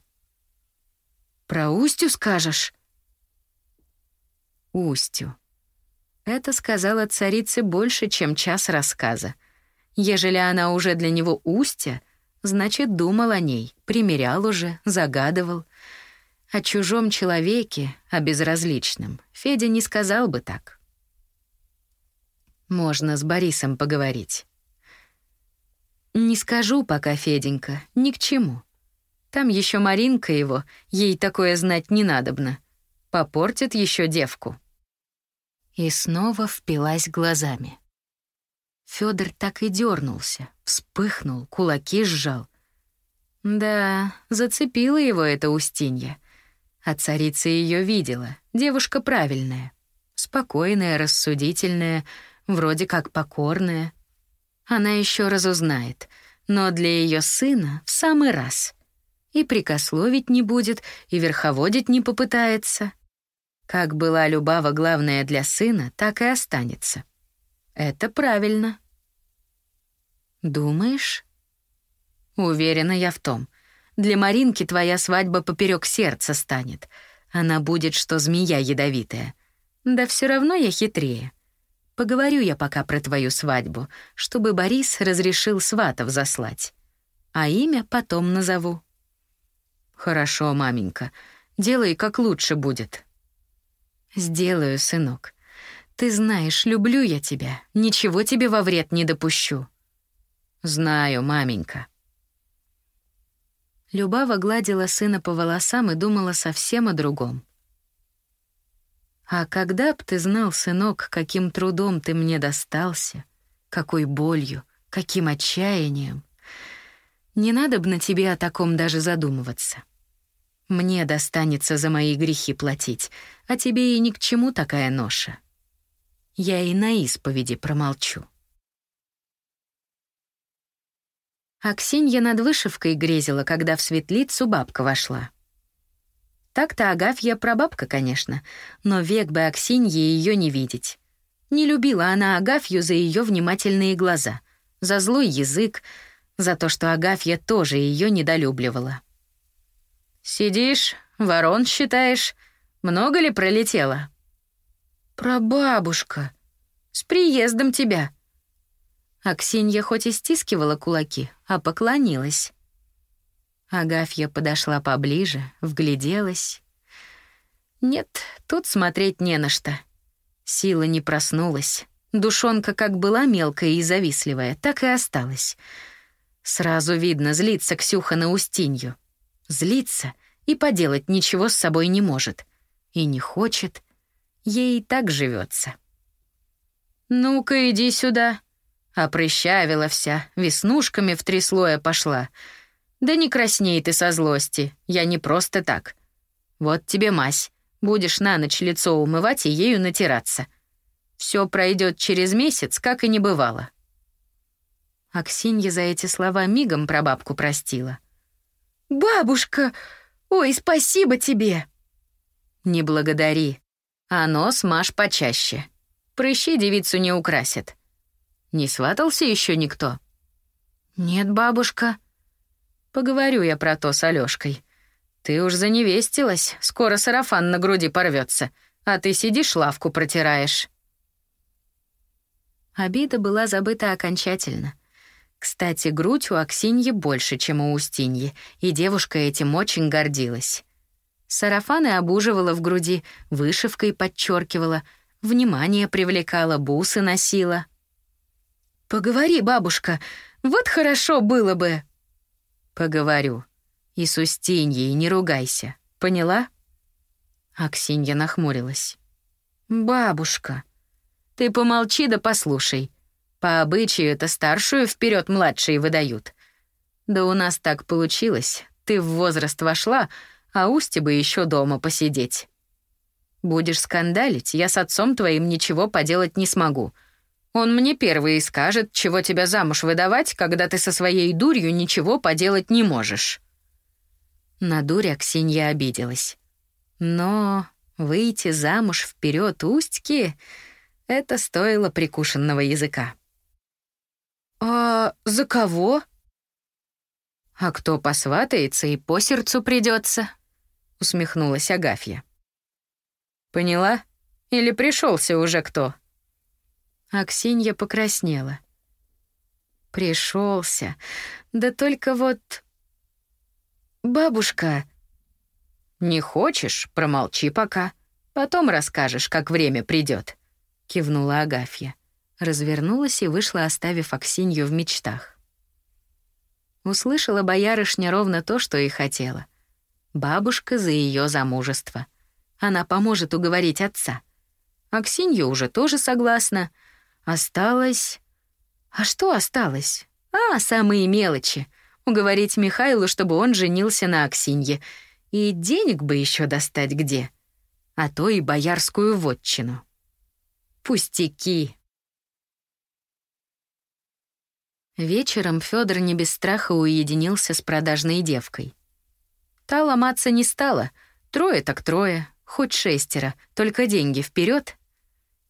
Про Устю скажешь? Устю. Это сказала царице больше, чем час рассказа. Ежели она уже для него Устя, значит, думал о ней, примерял уже, загадывал. О чужом человеке, о безразличном, Федя не сказал бы так. Можно с Борисом поговорить. Не скажу пока, Феденька, ни к чему. Там еще Маринка его, ей такое знать не надобно. Попортит еще девку. И снова впилась глазами. Федор так и дернулся, вспыхнул, кулаки сжал. Да, зацепила его эта Устинья. А царица ее видела, девушка правильная, спокойная, рассудительная, вроде как покорная. Она еще разузнает, но для ее сына в самый раз. И прикословить не будет, и верховодить не попытается. Как была Любава главная для сына, так и останется. Это правильно. Думаешь? Уверена я в том. Для Маринки твоя свадьба поперек сердца станет. Она будет, что змея ядовитая. Да все равно я хитрее. Поговорю я пока про твою свадьбу, чтобы Борис разрешил сватов заслать. А имя потом назову. Хорошо, маменька. Делай, как лучше будет. Сделаю, сынок. Ты знаешь, люблю я тебя. Ничего тебе во вред не допущу. Знаю, маменька. Любава гладила сына по волосам и думала совсем о другом. «А когда б ты знал, сынок, каким трудом ты мне достался, какой болью, каким отчаянием, не надо бы на тебе о таком даже задумываться. Мне достанется за мои грехи платить, а тебе и ни к чему такая ноша. Я и на исповеди промолчу». Аксинья над вышивкой грезила, когда в светлицу бабка вошла. Так-то Агафья прабабка, конечно, но век бы Аксинье ее не видеть. Не любила она Агафью за ее внимательные глаза, за злой язык, за то, что Агафья тоже ее недолюбливала. «Сидишь, ворон считаешь, много ли пролетело?» «Прабабушка, с приездом тебя!» Аксинья хоть и стискивала кулаки, а поклонилась. Агафья подошла поближе, вгляделась. Нет, тут смотреть не на что. Сила не проснулась. Душонка как была мелкая и завистливая, так и осталась. Сразу видно, злится Ксюха на Устинью. Злится и поделать ничего с собой не может. И не хочет. Ей и так живется. «Ну-ка, иди сюда», Опрыщавила вся, веснушками в три слоя пошла. Да не красней ты со злости, я не просто так. Вот тебе мазь, будешь на ночь лицо умывать и ею натираться. Все пройдет через месяц, как и не бывало. Аксинья за эти слова мигом прабабку простила. «Бабушка! Ой, спасибо тебе!» «Не благодари. А нос маш почаще. Прыщи девицу не украсят. Не сватался еще никто? Нет, бабушка. Поговорю я про то с Алёшкой. Ты уж заневестилась, скоро сарафан на груди порвется, а ты сидишь лавку протираешь. Обида была забыта окончательно. Кстати, грудь у Аксиньи больше, чем у Устиньи, и девушка этим очень гордилась. Сарафаны обуживала в груди, вышивкой подчеркивала, внимание привлекала, бусы носила — «Поговори, бабушка, вот хорошо было бы». «Поговорю. И с Устиньей не ругайся, поняла?» Аксинья нахмурилась. «Бабушка, ты помолчи да послушай. По обычаю это старшую вперед младшие выдают. Да у нас так получилось. Ты в возраст вошла, а Усти бы еще дома посидеть. Будешь скандалить, я с отцом твоим ничего поделать не смогу. Он мне первый скажет, чего тебя замуж выдавать, когда ты со своей дурью ничего поделать не можешь». На дурь Аксинья обиделась. Но выйти замуж вперед Устьки — это стоило прикушенного языка. «А за кого?» «А кто посватается и по сердцу придется? усмехнулась Агафья. «Поняла? Или пришелся уже кто?» Аксинья покраснела. Пришелся. Да только вот... Бабушка... Не хочешь, промолчи пока. Потом расскажешь, как время придет. Кивнула Агафья. Развернулась и вышла, оставив Аксинью в мечтах. Услышала боярышня ровно то, что и хотела. Бабушка за ее замужество. Она поможет уговорить отца. Аксинья уже тоже согласна — Осталось... А что осталось? А, самые мелочи. Уговорить Михайлу, чтобы он женился на Аксинье. И денег бы еще достать где, а то и боярскую вотчину. Пустяки. Вечером Федор не без страха уединился с продажной девкой. Та ломаться не стала. Трое так трое, хоть шестеро, только деньги вперед.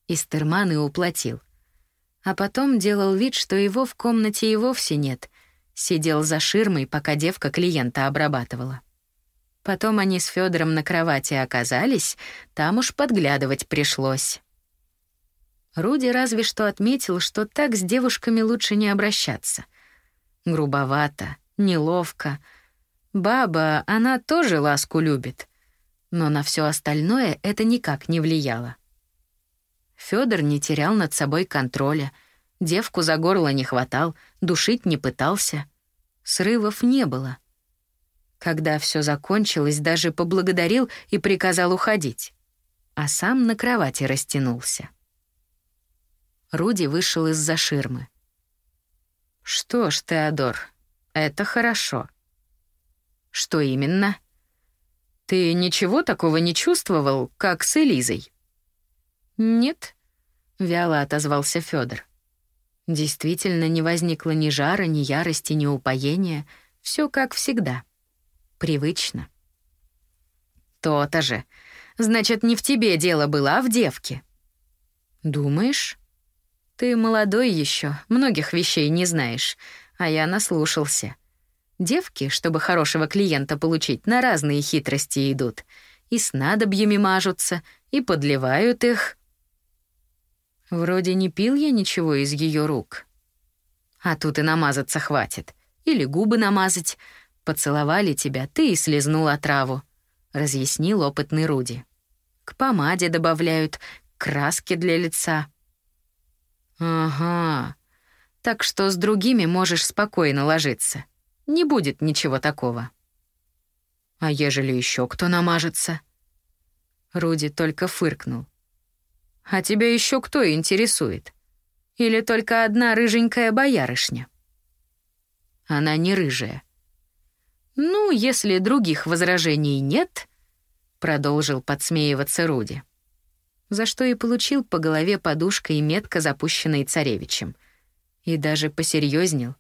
Истерман и уплатил. А потом делал вид, что его в комнате и вовсе нет. Сидел за ширмой, пока девка клиента обрабатывала. Потом они с Федором на кровати оказались, там уж подглядывать пришлось. Руди разве что отметил, что так с девушками лучше не обращаться. Грубовато, неловко. Баба, она тоже ласку любит. Но на все остальное это никак не влияло. Федор не терял над собой контроля, девку за горло не хватал, душить не пытался. Срывов не было. Когда все закончилось, даже поблагодарил и приказал уходить. А сам на кровати растянулся. Руди вышел из-за ширмы. «Что ж, Теодор, это хорошо». «Что именно?» «Ты ничего такого не чувствовал, как с Элизой?» «Нет», — вяло отозвался Федор. Действительно, не возникло ни жара, ни ярости, ни упоения. Все как всегда. Привычно. «То-то же. Значит, не в тебе дело было, а в девке». «Думаешь?» Ты молодой еще, многих вещей не знаешь, а я наслушался. Девки, чтобы хорошего клиента получить, на разные хитрости идут. И снадобьями мажутся, и подливают их. Вроде не пил я ничего из ее рук. А тут и намазаться хватит. Или губы намазать. Поцеловали тебя, ты и слезнул отраву. Разъяснил опытный Руди. К помаде добавляют, краски для лица — «Ага. Так что с другими можешь спокойно ложиться. Не будет ничего такого». «А ежели еще кто намажется?» Руди только фыркнул. «А тебя еще кто интересует? Или только одна рыженькая боярышня?» «Она не рыжая». «Ну, если других возражений нет», — продолжил подсмеиваться Руди за что и получил по голове подушкой метко запущенной царевичем. И даже посерьезнел.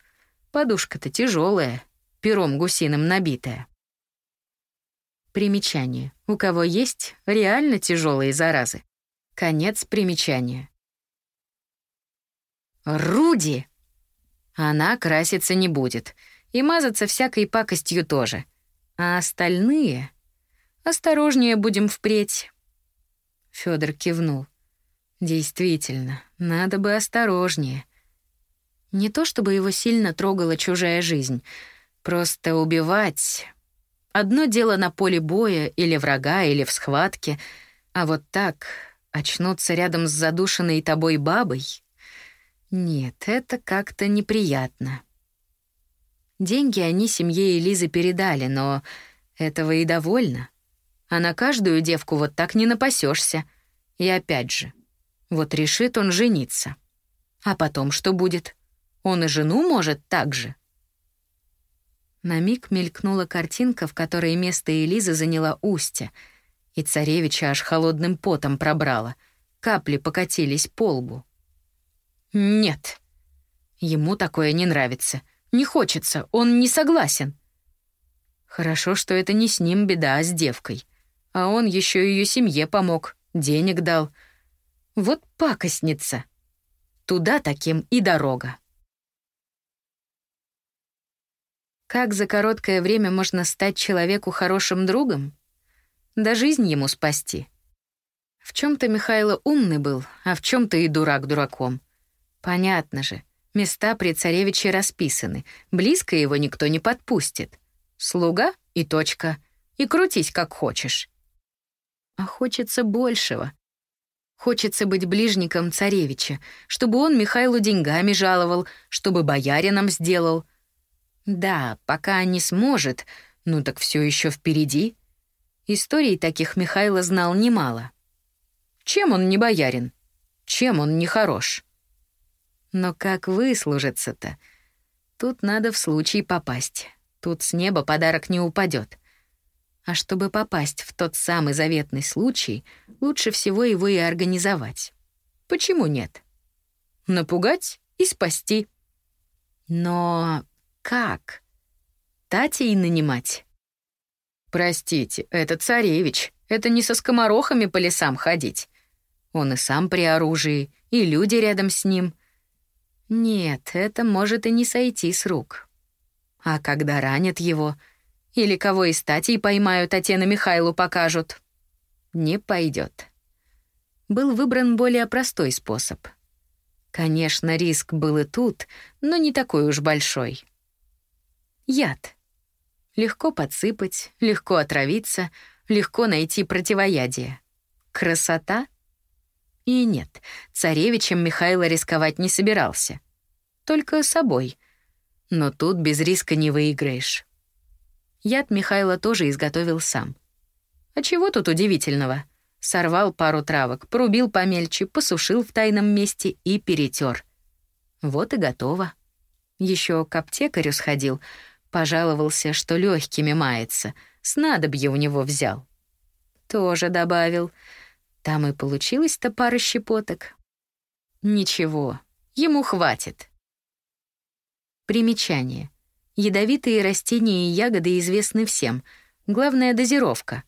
Подушка-то тяжелая, пером гусиным набитая. Примечание. У кого есть реально тяжелые заразы. Конец примечания. Руди! Она краситься не будет. И мазаться всякой пакостью тоже. А остальные... Осторожнее будем впредь. Федор кивнул. Действительно, надо бы осторожнее. Не то чтобы его сильно трогала чужая жизнь, просто убивать. Одно дело на поле боя или врага, или в схватке, а вот так очнуться рядом с задушенной тобой бабой? Нет, это как-то неприятно. Деньги они семье Элизы передали, но этого и довольно. А на каждую девку вот так не напасешься. И опять же, вот решит он жениться. А потом что будет? Он и жену может так же. На миг мелькнула картинка, в которой место Элизы заняла Устья, и царевича аж холодным потом пробрала. Капли покатились по лбу. «Нет, ему такое не нравится. Не хочется, он не согласен». Хорошо, что это не с ним беда, а с девкой — а он еще ее семье помог, денег дал. Вот пакостница. Туда таким и дорога. Как за короткое время можно стать человеку хорошим другом? Да жизнь ему спасти. В чем-то Михайло умный был, а в чем-то и дурак дураком. Понятно же, места при царевиче расписаны, близко его никто не подпустит. Слуга и точка, и крутись как хочешь а хочется большего. Хочется быть ближником царевича, чтобы он Михайлу деньгами жаловал, чтобы боярином сделал. Да, пока не сможет, ну так все еще впереди. Историй таких Михайло знал немало. Чем он не боярин? Чем он не хорош? Но как выслужиться-то? Тут надо в случай попасть. Тут с неба подарок не упадет. А чтобы попасть в тот самый заветный случай, лучше всего его и организовать. Почему нет? Напугать и спасти. Но как? Татей нанимать? Простите, это царевич. Это не со скоморохами по лесам ходить. Он и сам при оружии, и люди рядом с ним. Нет, это может и не сойти с рук. А когда ранят его, или кого из статей поймают, а те на Михайлу покажут, не пойдет. Был выбран более простой способ. Конечно, риск был и тут, но не такой уж большой. Яд. Легко подсыпать, легко отравиться, легко найти противоядие. Красота? И нет, царевичем Михайло рисковать не собирался. Только собой. Но тут без риска не выиграешь. Яд Михайло тоже изготовил сам. А чего тут удивительного? Сорвал пару травок, порубил помельче, посушил в тайном месте и перетер. Вот и готово. Еще к аптекарю сходил — Пожаловался, что легкими мается, снадобье у него взял. Тоже добавил. Там и получилось-то пара щепоток. Ничего, ему хватит. Примечание. Ядовитые растения и ягоды известны всем. Главное — дозировка.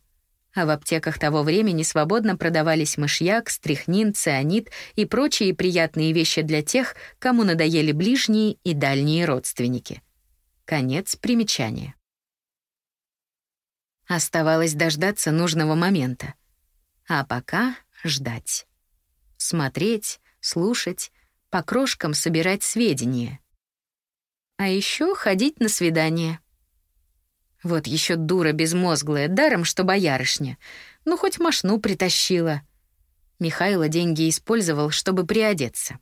А в аптеках того времени свободно продавались мышьяк, стрихнин, цианид и прочие приятные вещи для тех, кому надоели ближние и дальние родственники — Конец примечания. Оставалось дождаться нужного момента. А пока ждать. Смотреть, слушать, по крошкам собирать сведения. А еще ходить на свидание. Вот еще дура безмозглая, даром, что боярышня. Ну, хоть машну притащила. Михайло деньги использовал, чтобы приодеться.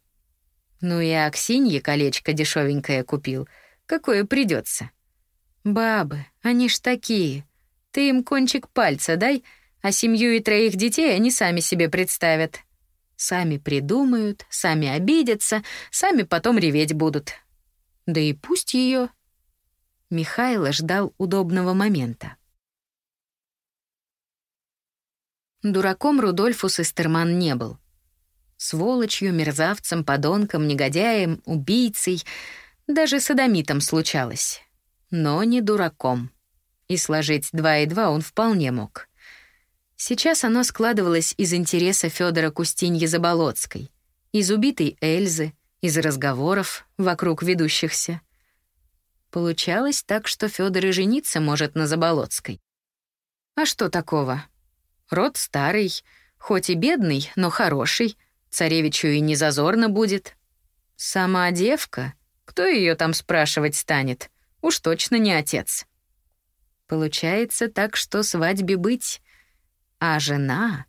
Ну и Аксинье колечко дешевенькое купил — какое придется. Бабы, они ж такие. Ты им кончик пальца дай, а семью и троих детей они сами себе представят. Сами придумают, сами обидятся, сами потом реветь будут. Да и пусть ее. Михайло ждал удобного момента. Дураком Рудольфус Истерман не был. Сволочью, мерзавцем, подонком, негодяем, убийцей — даже садомитом случалось. Но не дураком. И сложить два и два он вполне мог. Сейчас оно складывалось из интереса Федора Кустиньи Заболоцкой, из убитой Эльзы, из разговоров вокруг ведущихся. Получалось так, что Федор и жениться может на Заболоцкой. А что такого? Род старый, хоть и бедный, но хороший, царевичу и не зазорно будет. Сама девка — кто ее там спрашивать станет? Уж точно не отец. Получается так, что свадьбе быть. А жена?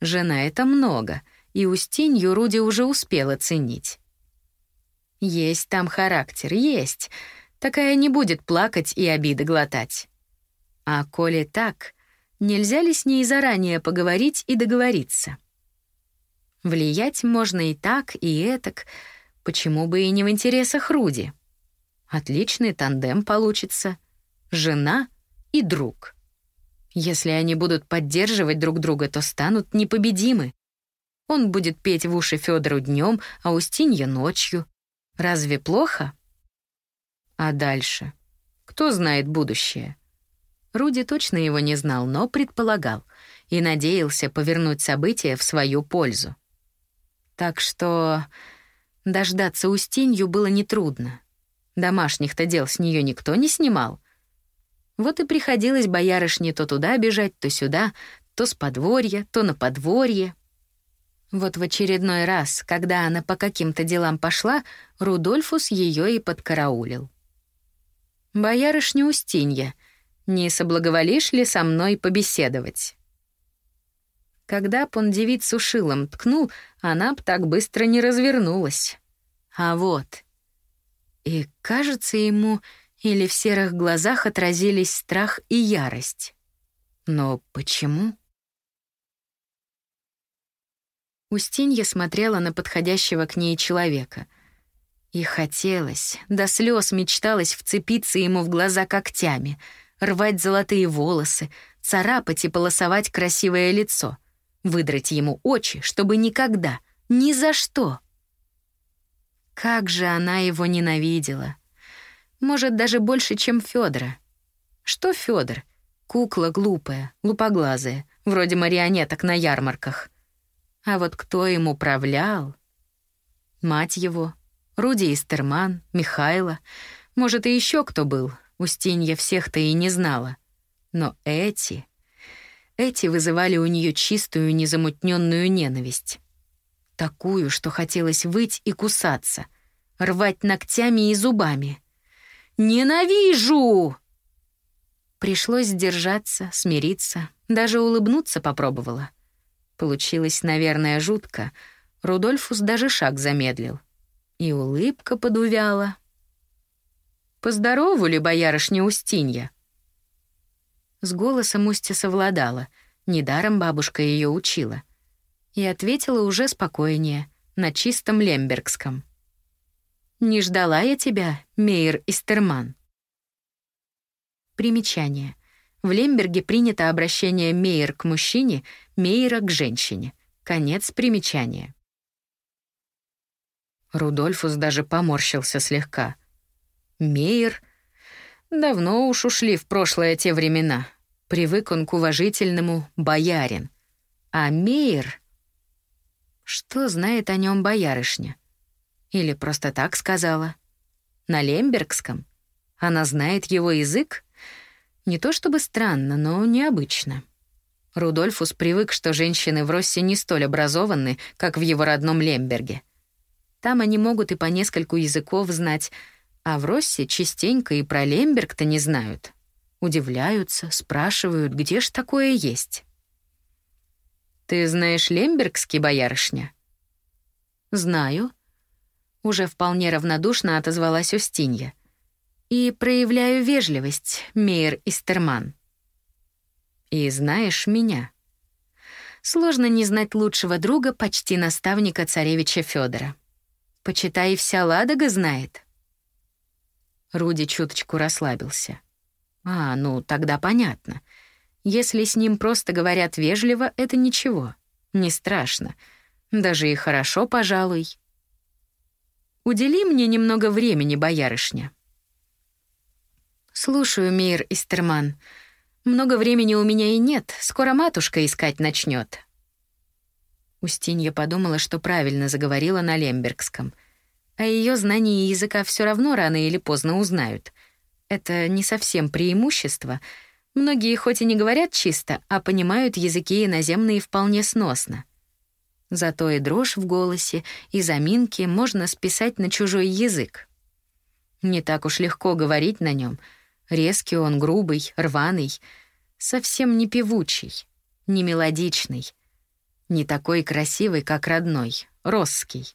Жена — это много, и Устинью Руди уже успела ценить. Есть там характер, есть. Такая не будет плакать и обиды глотать. А коли так, нельзя ли с ней заранее поговорить и договориться? Влиять можно и так, и этак — Почему бы и не в интересах Руди? Отличный тандем получится. Жена и друг. Если они будут поддерживать друг друга, то станут непобедимы. Он будет петь в уши Федору днем, а Устинья ночью. Разве плохо? А дальше? Кто знает будущее? Руди точно его не знал, но предполагал и надеялся повернуть события в свою пользу. Так что Дождаться Устинью было нетрудно. Домашних-то дел с нее никто не снимал. Вот и приходилось боярышне то туда бежать, то сюда, то с подворья, то на подворье. Вот в очередной раз, когда она по каким-то делам пошла, Рудольфус ее и подкараулил. «Боярышня Устинья, не соблаговолишь ли со мной побеседовать?» Когда б он девицу шилом ткнул, она б так быстро не развернулась. А вот. И кажется ему, или в серых глазах отразились страх и ярость. Но почему? Устинья смотрела на подходящего к ней человека. И хотелось, до слез мечталось вцепиться ему в глаза когтями, рвать золотые волосы, царапать и полосовать красивое лицо, выдрать ему очи, чтобы никогда, ни за что. Как же она его ненавидела. Может, даже больше, чем Федора. Что Федор? Кукла глупая, лупоглазая, вроде марионеток на ярмарках. А вот кто им управлял? Мать его, Руди Истерман, Михайло, может, и еще кто был, Устинья всех-то и не знала. Но эти... Эти вызывали у нее чистую, незамутненную ненависть. Такую, что хотелось выть и кусаться, рвать ногтями и зубами. «Ненавижу!» Пришлось сдержаться, смириться, даже улыбнуться попробовала. Получилось, наверное, жутко. Рудольфус даже шаг замедлил. И улыбка подувяла. «Поздорову ли, боярышня Устинья?» С голосом Устья совладала, недаром бабушка ее учила. И ответила уже спокойнее, на чистом лембергском. «Не ждала я тебя, Мейер Истерман». Примечание. В Лемберге принято обращение Мейер к мужчине, Мейера к женщине. Конец примечания. Рудольфус даже поморщился слегка. Мейер? Давно уж ушли в прошлое те времена. Привык он к уважительному «боярин». А Мейер... Что знает о нем боярышня? Или просто так сказала? На лембергском? Она знает его язык? Не то чтобы странно, но необычно. Рудольфус привык, что женщины в Россе не столь образованы, как в его родном Лемберге. Там они могут и по нескольку языков знать, а в Россе частенько и про Лемберг-то не знают. Удивляются, спрашивают, где ж такое есть. «Ты знаешь лембергский, боярышня?» «Знаю». Уже вполне равнодушно отозвалась Устинья. «И проявляю вежливость, Мейер Истерман». «И знаешь меня?» Сложно не знать лучшего друга, почти наставника царевича Федора. Почитай, вся Ладога знает. Руди чуточку расслабился. А, ну, тогда понятно. Если с ним просто говорят вежливо, это ничего. Не страшно. Даже и хорошо, пожалуй. Удели мне немного времени, боярышня. Слушаю, Мейр Истерман. Много времени у меня и нет. Скоро матушка искать начнет. Устинья подумала, что правильно заговорила на лембергском. А ее знание языка все равно рано или поздно узнают. Это не совсем преимущество. Многие хоть и не говорят чисто, а понимают языки иноземные вполне сносно. Зато и дрожь в голосе, и заминки можно списать на чужой язык. Не так уж легко говорить на нем. Резкий он, грубый, рваный, совсем не певучий, не мелодичный — не такой красивый, как родной, Росский.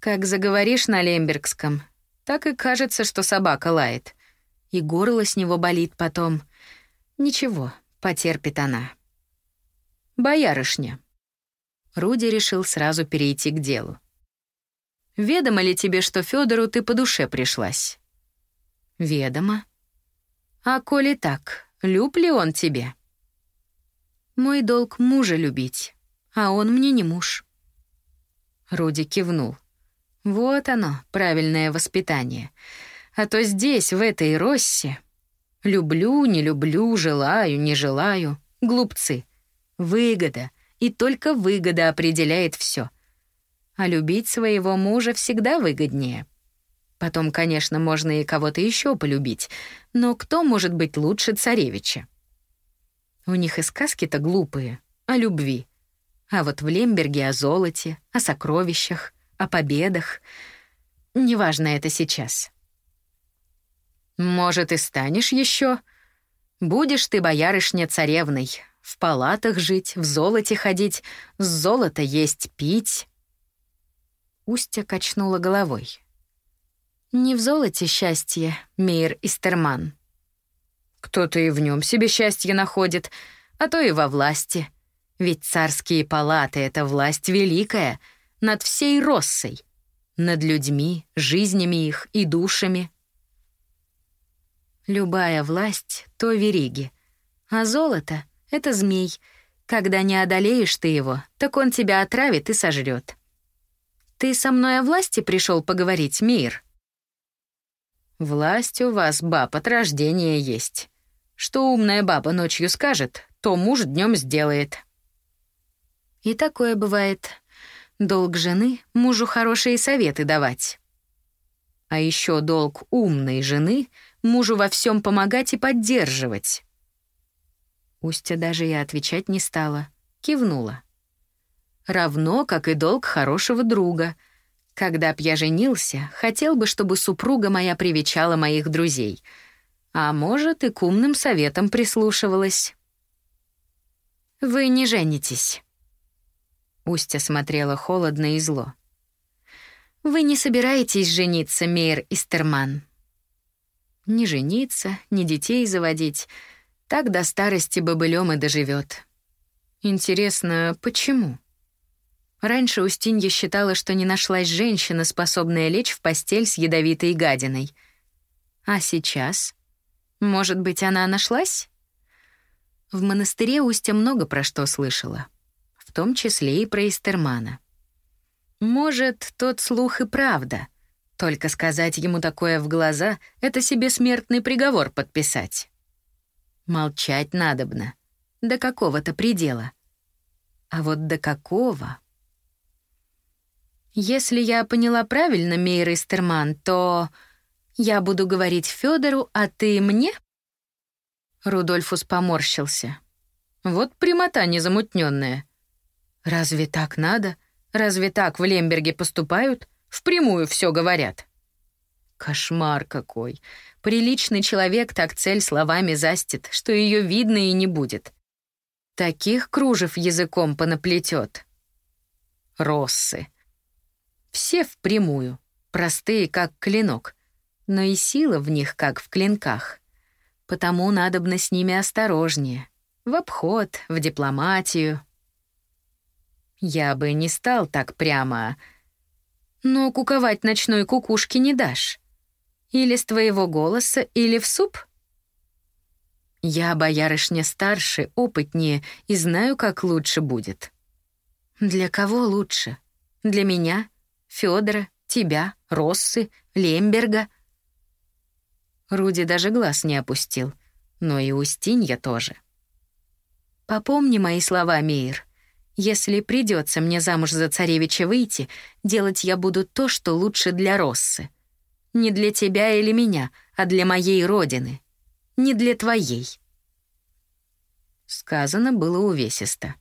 Как заговоришь на лембергском, так и кажется, что собака лает. И горло с него болит потом. Ничего, потерпит она. Боярышня. Руди решил сразу перейти к делу. «Ведомо ли тебе, что Федору ты по душе пришлась?» «Ведомо». «А коли так, люб ли он тебе?» «Мой долг мужа любить а он мне не муж». Руди кивнул. «Вот оно, правильное воспитание. А то здесь, в этой Россе, люблю, не люблю, желаю, не желаю, глупцы. Выгода, и только выгода определяет все. А любить своего мужа всегда выгоднее. Потом, конечно, можно и кого-то еще полюбить, но кто может быть лучше царевича? У них и сказки-то глупые, о любви. А вот в Лемберге о золоте, о сокровищах, о победах. Неважно это сейчас. Может, и станешь еще? Будешь ты, боярышня, царевной, в палатах жить, в золоте ходить, с золота есть, пить. Устья качнула головой. Не в золоте счастье, Мейр Истерман. Кто-то и в нем себе счастье находит, а то и во власти. Ведь царские палаты — это власть великая над всей Россой, над людьми, жизнями их и душами. Любая власть — то вериги, А золото — это змей. Когда не одолеешь ты его, так он тебя отравит и сожрет. Ты со мной о власти пришел поговорить, мир? Власть у вас, баб, от рождения есть. Что умная баба ночью скажет, то муж днем сделает. И такое бывает. Долг жены — мужу хорошие советы давать. А еще долг умной жены — мужу во всем помогать и поддерживать. Устя даже и отвечать не стала, кивнула. Равно, как и долг хорошего друга. Когда б я женился, хотел бы, чтобы супруга моя привечала моих друзей. А может, и к умным советам прислушивалась. «Вы не женитесь». Устя смотрела холодно и зло. «Вы не собираетесь жениться, Мейер Истерман?» «Не жениться, не детей заводить. Так до старости бобылем и доживет. Интересно, почему?» Раньше Устинья считала, что не нашлась женщина, способная лечь в постель с ядовитой гадиной. А сейчас? Может быть, она нашлась? В монастыре Устя много про что слышала том числе и про Истермана. Может, тот слух и правда. Только сказать ему такое в глаза — это себе смертный приговор подписать. Молчать надобно. До какого-то предела. А вот до какого... Если я поняла правильно, Мейр Истерман, то я буду говорить Федору, а ты мне? Рудольфус поморщился. Вот прямота незамутненная. Разве так надо? Разве так в Лемберге поступают? Впрямую все говорят. Кошмар какой. Приличный человек так цель словами застит, что ее видно и не будет. Таких кружев языком понаплетет. Россы. Все впрямую, простые, как клинок, но и сила в них, как в клинках. Потому надобно с ними осторожнее. В обход, в дипломатию, я бы не стал так прямо. Но куковать ночной кукушки не дашь. Или с твоего голоса, или в суп. Я боярышня старше, опытнее и знаю, как лучше будет. Для кого лучше? Для меня, Федора, тебя, Россы, Лемберга. Руди даже глаз не опустил, но и Устинья тоже. Попомни мои слова, Мейр. Если придется мне замуж за царевича выйти, делать я буду то, что лучше для Россы. Не для тебя или меня, а для моей родины. Не для твоей. Сказано было увесисто.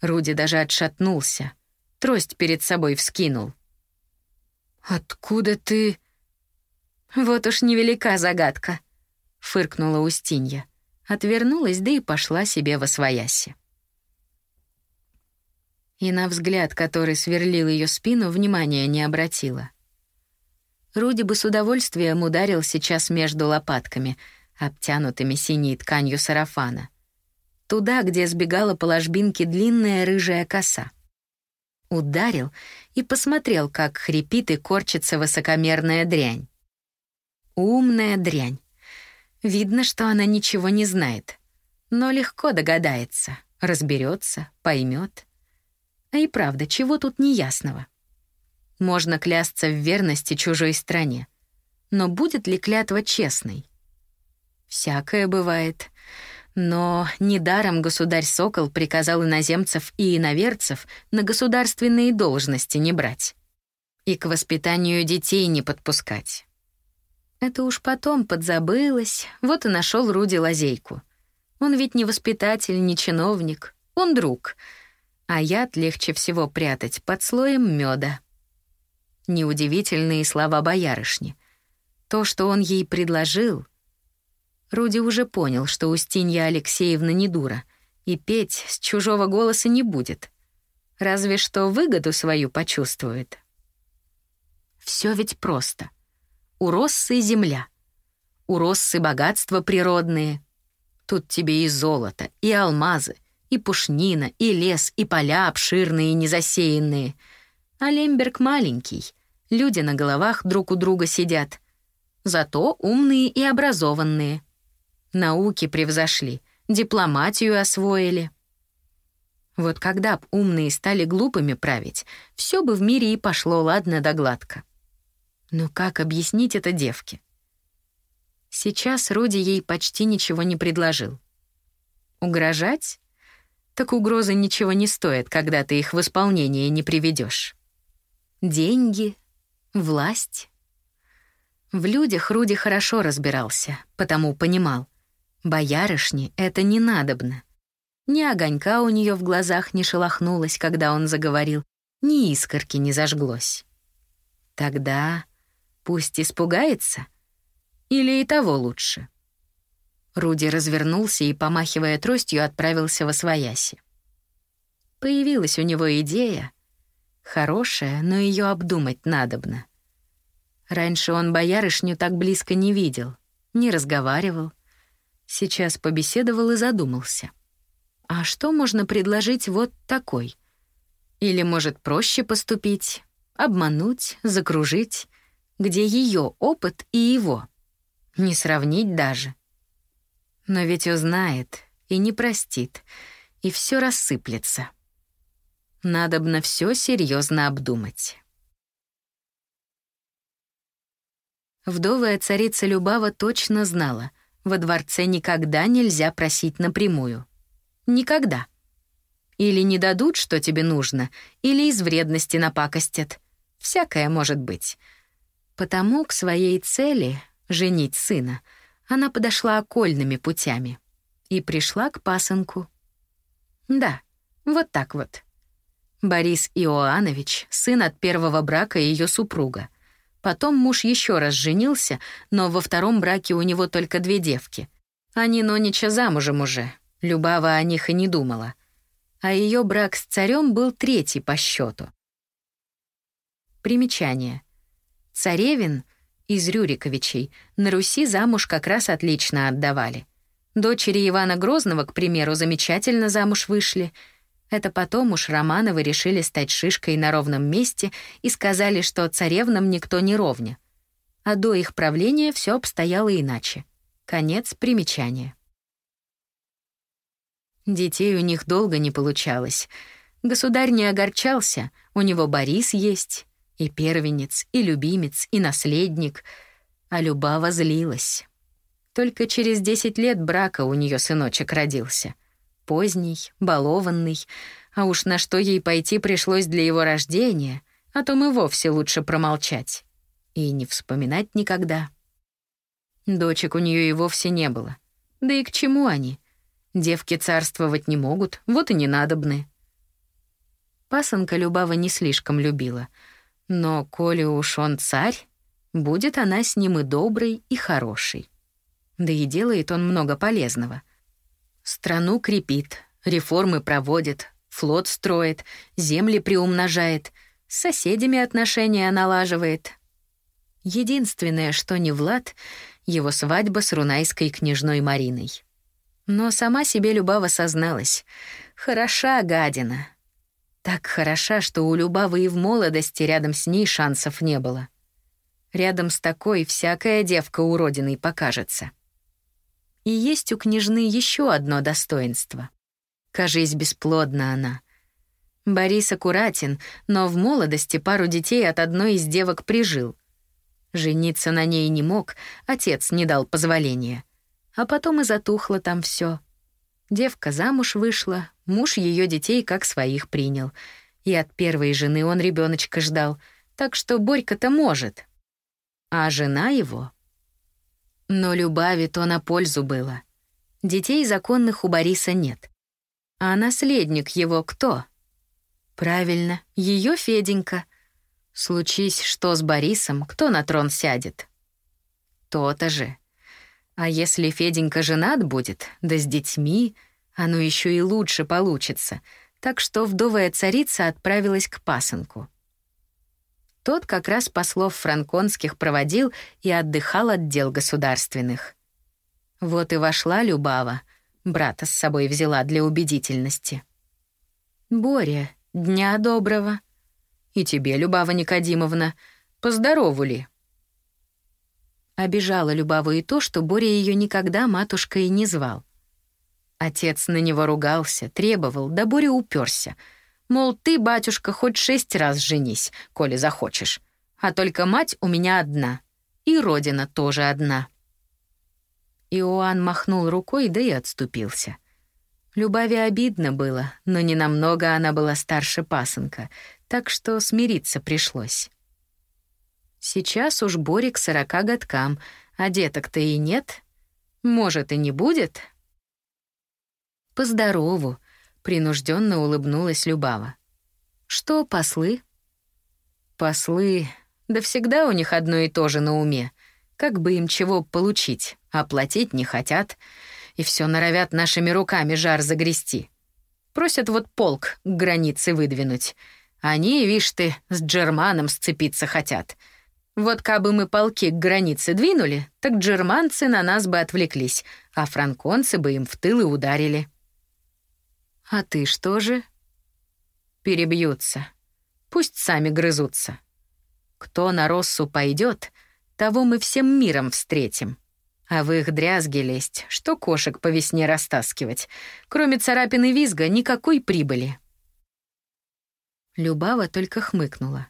Руди даже отшатнулся. Трость перед собой вскинул. «Откуда ты...» «Вот уж невелика загадка», — фыркнула Устинья. Отвернулась, да и пошла себе во свояси и на взгляд, который сверлил ее спину, внимания не обратила. Руди бы с удовольствием ударил сейчас между лопатками, обтянутыми синей тканью сарафана. Туда, где сбегала по ложбинке длинная рыжая коса. Ударил и посмотрел, как хрипит и корчится высокомерная дрянь. Умная дрянь. Видно, что она ничего не знает, но легко догадается, разберется, поймет. А и правда, чего тут неясного? Можно клясться в верности чужой стране. Но будет ли клятва честной? Всякое бывает. Но недаром государь-сокол приказал иноземцев и иноверцев на государственные должности не брать. И к воспитанию детей не подпускать. Это уж потом подзабылось, вот и нашел Руди лазейку. Он ведь не воспитатель, не чиновник, он друг — а яд легче всего прятать под слоем меда. Неудивительные слова боярышни. То, что он ей предложил... Руди уже понял, что Устинья Алексеевна не дура, и петь с чужого голоса не будет. Разве что выгоду свою почувствует. Все ведь просто. У Россы земля. У Россы богатства природные. Тут тебе и золото, и алмазы, и пушнина, и лес, и поля обширные и незасеянные. А Лемберг маленький. Люди на головах друг у друга сидят. Зато умные и образованные. Науки превзошли. дипломатию освоили. Вот когда б умные стали глупыми править, все бы в мире и пошло ладно да гладко. Но как объяснить это девке? Сейчас Руди ей почти ничего не предложил. Угрожать? Так угрозы ничего не стоят, когда ты их в исполнение не приведешь. Деньги, власть. В людях Руди хорошо разбирался, потому понимал. Боярышни это не надобно. Ни огонька у нее в глазах не шелохнулось, когда он заговорил, ни искорки не зажглось. Тогда пусть испугается. Или и того лучше. Руди развернулся и, помахивая тростью, отправился во свояси. Появилась у него идея. Хорошая, но ее обдумать надобно. Раньше он боярышню так близко не видел, не разговаривал. Сейчас побеседовал и задумался — а что можно предложить вот такой? Или, может, проще поступить, обмануть, закружить, где ее опыт и его? Не сравнить даже. Но ведь узнает и не простит, и все рассыплется. Надобно все серьезно обдумать. Вдовая царица Любава точно знала, во дворце никогда нельзя просить напрямую — Никогда. Или не дадут, что тебе нужно, или из вредности напакостят. Всякое может быть. Потому к своей цели — женить сына — она подошла окольными путями и пришла к пасынку. Да, вот так вот. Борис Иоанович — сын от первого брака ее супруга. Потом муж еще раз женился, но во втором браке у него только две девки. Они Нонича замужем уже, Любава о них и не думала. А ее брак с царем был третий по счету. Примечание. Царевин из Рюриковичей на Руси замуж как раз отлично отдавали. Дочери Ивана Грозного, к примеру, замечательно замуж вышли. Это потом уж Романовы решили стать шишкой на ровном месте и сказали, что царевнам никто не ровня. А до их правления все обстояло иначе. Конец примечания. Детей у них долго не получалось. Государь не огорчался, у него Борис есть, и первенец, и любимец, и наследник. А Любава злилась. Только через десять лет брака у нее сыночек родился. Поздний, балованный, а уж на что ей пойти пришлось для его рождения, о том и вовсе лучше промолчать. И не вспоминать никогда. Дочек у нее и вовсе не было. Да и к чему они? Девки царствовать не могут, вот и не надобны. Пасынка Любава не слишком любила. Но коли уж он царь, будет она с ним и доброй, и хорошей. Да и делает он много полезного. Страну крепит, реформы проводит, флот строит, земли приумножает, с соседями отношения налаживает. Единственное, что не Влад, его свадьба с рунайской княжной Мариной. Но сама себе Любава созналась. Хороша гадина. Так хороша, что у Любавы и в молодости рядом с ней шансов не было. Рядом с такой всякая девка уродиной покажется. И есть у княжны еще одно достоинство. Кажись, бесплодна она. Борис аккуратен, но в молодости пару детей от одной из девок прижил. Жениться на ней не мог, отец не дал позволения — а потом и затухло там все. Девка замуж вышла, муж ее детей как своих принял. И от первой жены он ребеночка ждал, так что Борька-то может. А жена его... Но Любави то на пользу было. Детей законных у Бориса нет. А наследник его кто? Правильно, ее Феденька. Случись, что с Борисом, кто на трон сядет? То-то же. А если Феденька женат будет, да с детьми, оно еще и лучше получится. Так что вдовая царица отправилась к пасынку. Тот как раз послов франконских проводил и отдыхал от дел государственных. Вот и вошла Любава, брата с собой взяла для убедительности. «Боря, дня доброго!» «И тебе, Любава Никодимовна, поздорову ли?» Обижала Любаву и то, что Боря ее никогда матушкой не звал. Отец на него ругался, требовал, да Боря уперся. Мол, ты, батюшка, хоть шесть раз женись, коли захочешь. А только мать у меня одна. И родина тоже одна. Иоанн махнул рукой, да и отступился. Любави обидно было, но не намного она была старше пасынка, так что смириться пришлось. Сейчас уж Борик сорока годкам, а деток-то и нет. Может, и не будет. Поздорову, принужденно улыбнулась Любава. Что послы? Послы, да всегда у них одно и то же на уме. Как бы им чего получить, а платить не хотят, и все норовят нашими руками жар загрести. Просят вот полк к границе выдвинуть. Они, вишь ты, с Джерманом сцепиться хотят. Вот кабы мы полки к границе двинули, так джерманцы на нас бы отвлеклись, а франконцы бы им в тыл и ударили. А ты что же? Перебьются. Пусть сами грызутся. Кто на Россу пойдет, того мы всем миром встретим. А в их дрязги лезть, что кошек по весне растаскивать. Кроме царапины визга, никакой прибыли. Любава только хмыкнула.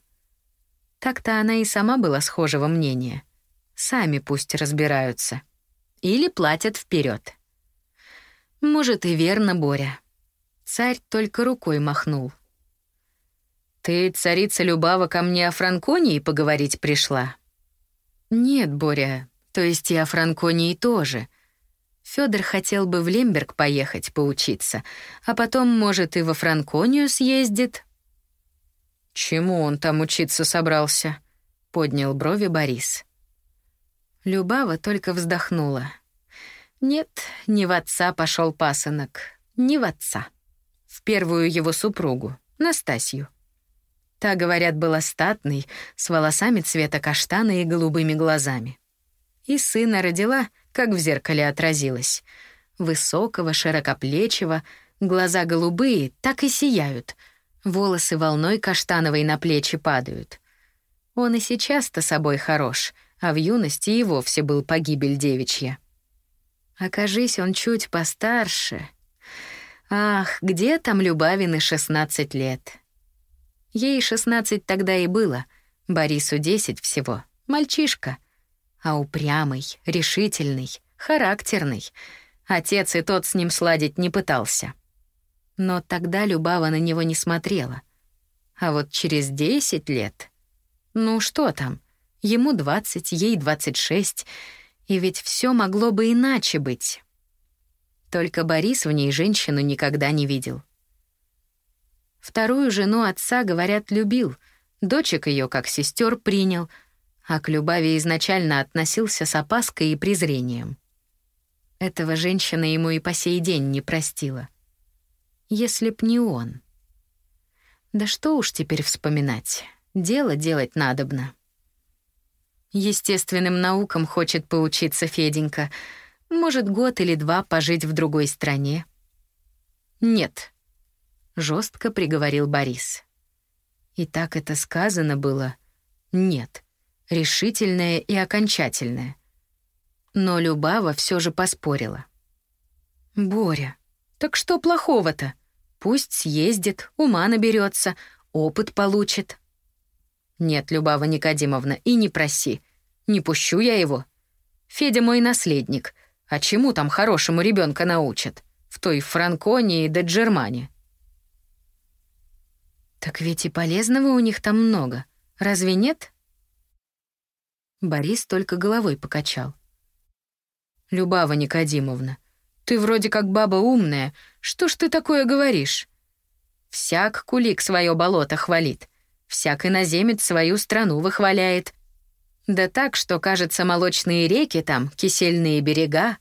Так-то она и сама была схожего мнения. Сами пусть разбираются. Или платят вперед. Может, и верно, Боря. Царь только рукой махнул. «Ты, царица Любава, ко мне о Франконии поговорить пришла?» «Нет, Боря, то есть и о Франконии тоже. Фёдор хотел бы в Лемберг поехать поучиться, а потом, может, и во Франконию съездит». «Чему он там учиться собрался?» — поднял брови Борис. Любава только вздохнула. «Нет, не в отца пошел пасынок, не в отца. В первую его супругу, Настасью. Та, говорят, была статной, с волосами цвета каштана и голубыми глазами. И сына родила, как в зеркале отразилась. Высокого, широкоплечего, глаза голубые, так и сияют. Волосы волной каштановой на плечи падают. Он и сейчас-то собой хорош, а в юности и вовсе был погибель девичья. Окажись он чуть постарше. Ах, где там Любавины 16 лет? Ей 16 тогда и было, Борису 10 всего. Мальчишка. А упрямый, решительный, характерный. Отец и тот с ним сладить не пытался. Но тогда Любава на него не смотрела. А вот через 10 лет... Ну что там? Ему 20, ей 26. И ведь все могло бы иначе быть. Только Борис в ней женщину никогда не видел. Вторую жену отца, говорят, любил, дочек ее как сестер принял, а к Любави изначально относился с опаской и презрением. Этого женщина ему и по сей день не простила. Если б не он. Да что уж теперь вспоминать, дело делать надобно. Естественным наукам хочет поучиться Феденька, может, год или два пожить в другой стране. Нет, жестко приговорил Борис. И так это сказано было. Нет, решительное и окончательное. Но Любава все же поспорила. Боря, так что плохого-то? Пусть съездит, ума наберется, опыт получит. Нет, Любава Никодимовна, и не проси. Не пущу я его. Федя мой наследник. А чему там хорошему ребенка научат? В той Франконии да Джермане. Так ведь и полезного у них там много. Разве нет? Борис только головой покачал. Любава Никодимовна, ты вроде как баба умная. Что ж ты такое говоришь? Всяк кулик свое болото хвалит. Всяк иноземец свою страну выхваляет. Да так, что, кажется, молочные реки там, кисельные берега.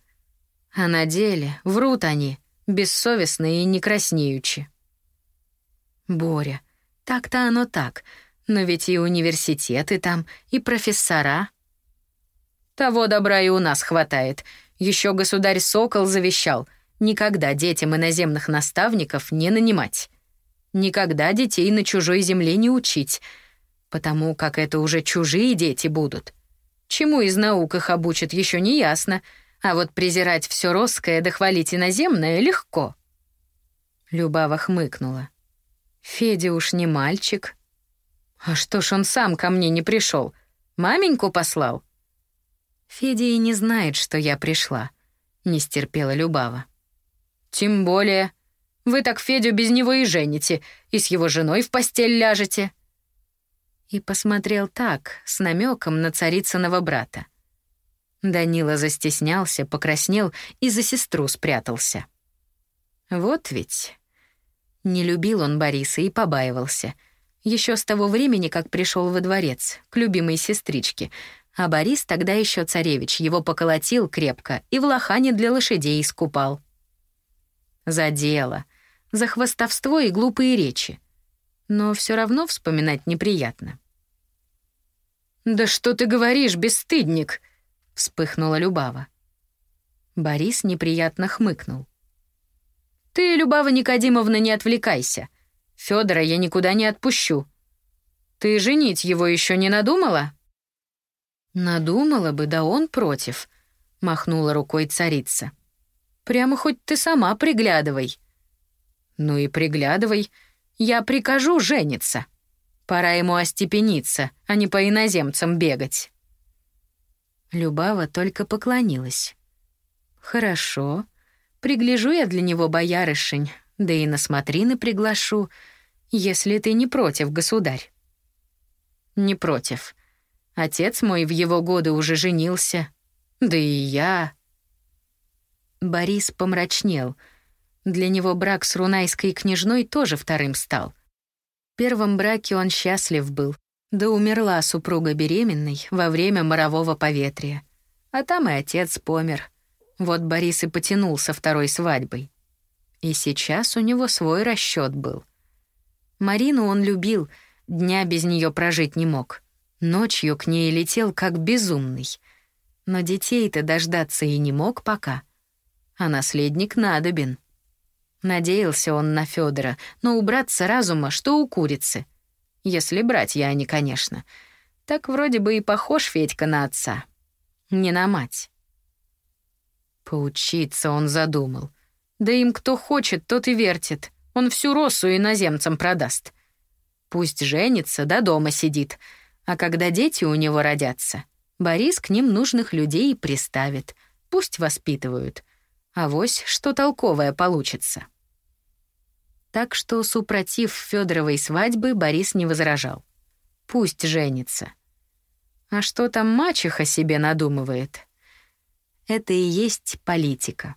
А на деле врут они, бессовестные и не краснеючи. Боря, так-то оно так, но ведь и университеты там, и профессора. Того добра и у нас хватает. Еще государь Сокол завещал никогда детям иноземных наставников не нанимать. Никогда детей на чужой земле не учить, потому как это уже чужие дети будут. Чему из наук их обучат, еще не ясно, А вот презирать все росское да хвалить иноземное легко. Любава хмыкнула. Федя уж не мальчик. А что ж он сам ко мне не пришел? Маменьку послал? Федя и не знает, что я пришла. Не стерпела Любава. Тем более, вы так Федю без него и жените, и с его женой в постель ляжете. И посмотрел так, с намеком на царицыного брата. Данила застеснялся, покраснел и за сестру спрятался. Вот ведь. Не любил он Бориса и побаивался. Еще с того времени, как пришел во дворец, к любимой сестричке. А Борис тогда еще царевич его поколотил крепко и в лохане для лошадей искупал. За дело, за хвостовство и глупые речи. Но все равно вспоминать неприятно. «Да что ты говоришь, бесстыдник!» — вспыхнула Любава. Борис неприятно хмыкнул. «Ты, Любава Никодимовна, не отвлекайся. Федора я никуда не отпущу. Ты женить его еще не надумала?» «Надумала бы, да он против», — махнула рукой царица. «Прямо хоть ты сама приглядывай». «Ну и приглядывай. Я прикажу жениться. Пора ему остепениться, а не по иноземцам бегать». Любава только поклонилась. «Хорошо. Пригляжу я для него боярышень, да и на смотрины приглашу, если ты не против, государь». «Не против. Отец мой в его годы уже женился. Да и я...» Борис помрачнел. Для него брак с рунайской княжной тоже вторым стал. Первом браке он счастлив был, да умерла супруга беременной во время морового поветрия. А там и отец помер. Вот Борис и потянулся второй свадьбой. И сейчас у него свой расчет был. Марину он любил, дня без нее прожить не мог. Ночью к ней летел как безумный. Но детей-то дождаться и не мог пока. А наследник надобен. Надеялся он на Федора, но убраться разума, что у курицы — если братья они, конечно. Так вроде бы и похож Федька на отца. Не на мать. Поучиться он задумал. Да им кто хочет, тот и вертит. Он всю росу иноземцам продаст. Пусть женится, да дома сидит. А когда дети у него родятся, Борис к ним нужных людей приставит. Пусть воспитывают. А вось что толковое получится. Так что, супротив Федоровой свадьбы, Борис не возражал. Пусть женится. А что там мачеха себе надумывает? Это и есть политика.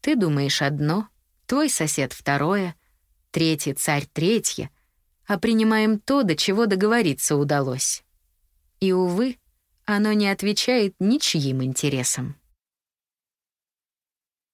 Ты думаешь одно, твой сосед второе, третий царь третье, а принимаем то, до чего договориться удалось. И, увы, оно не отвечает ничьим интересам.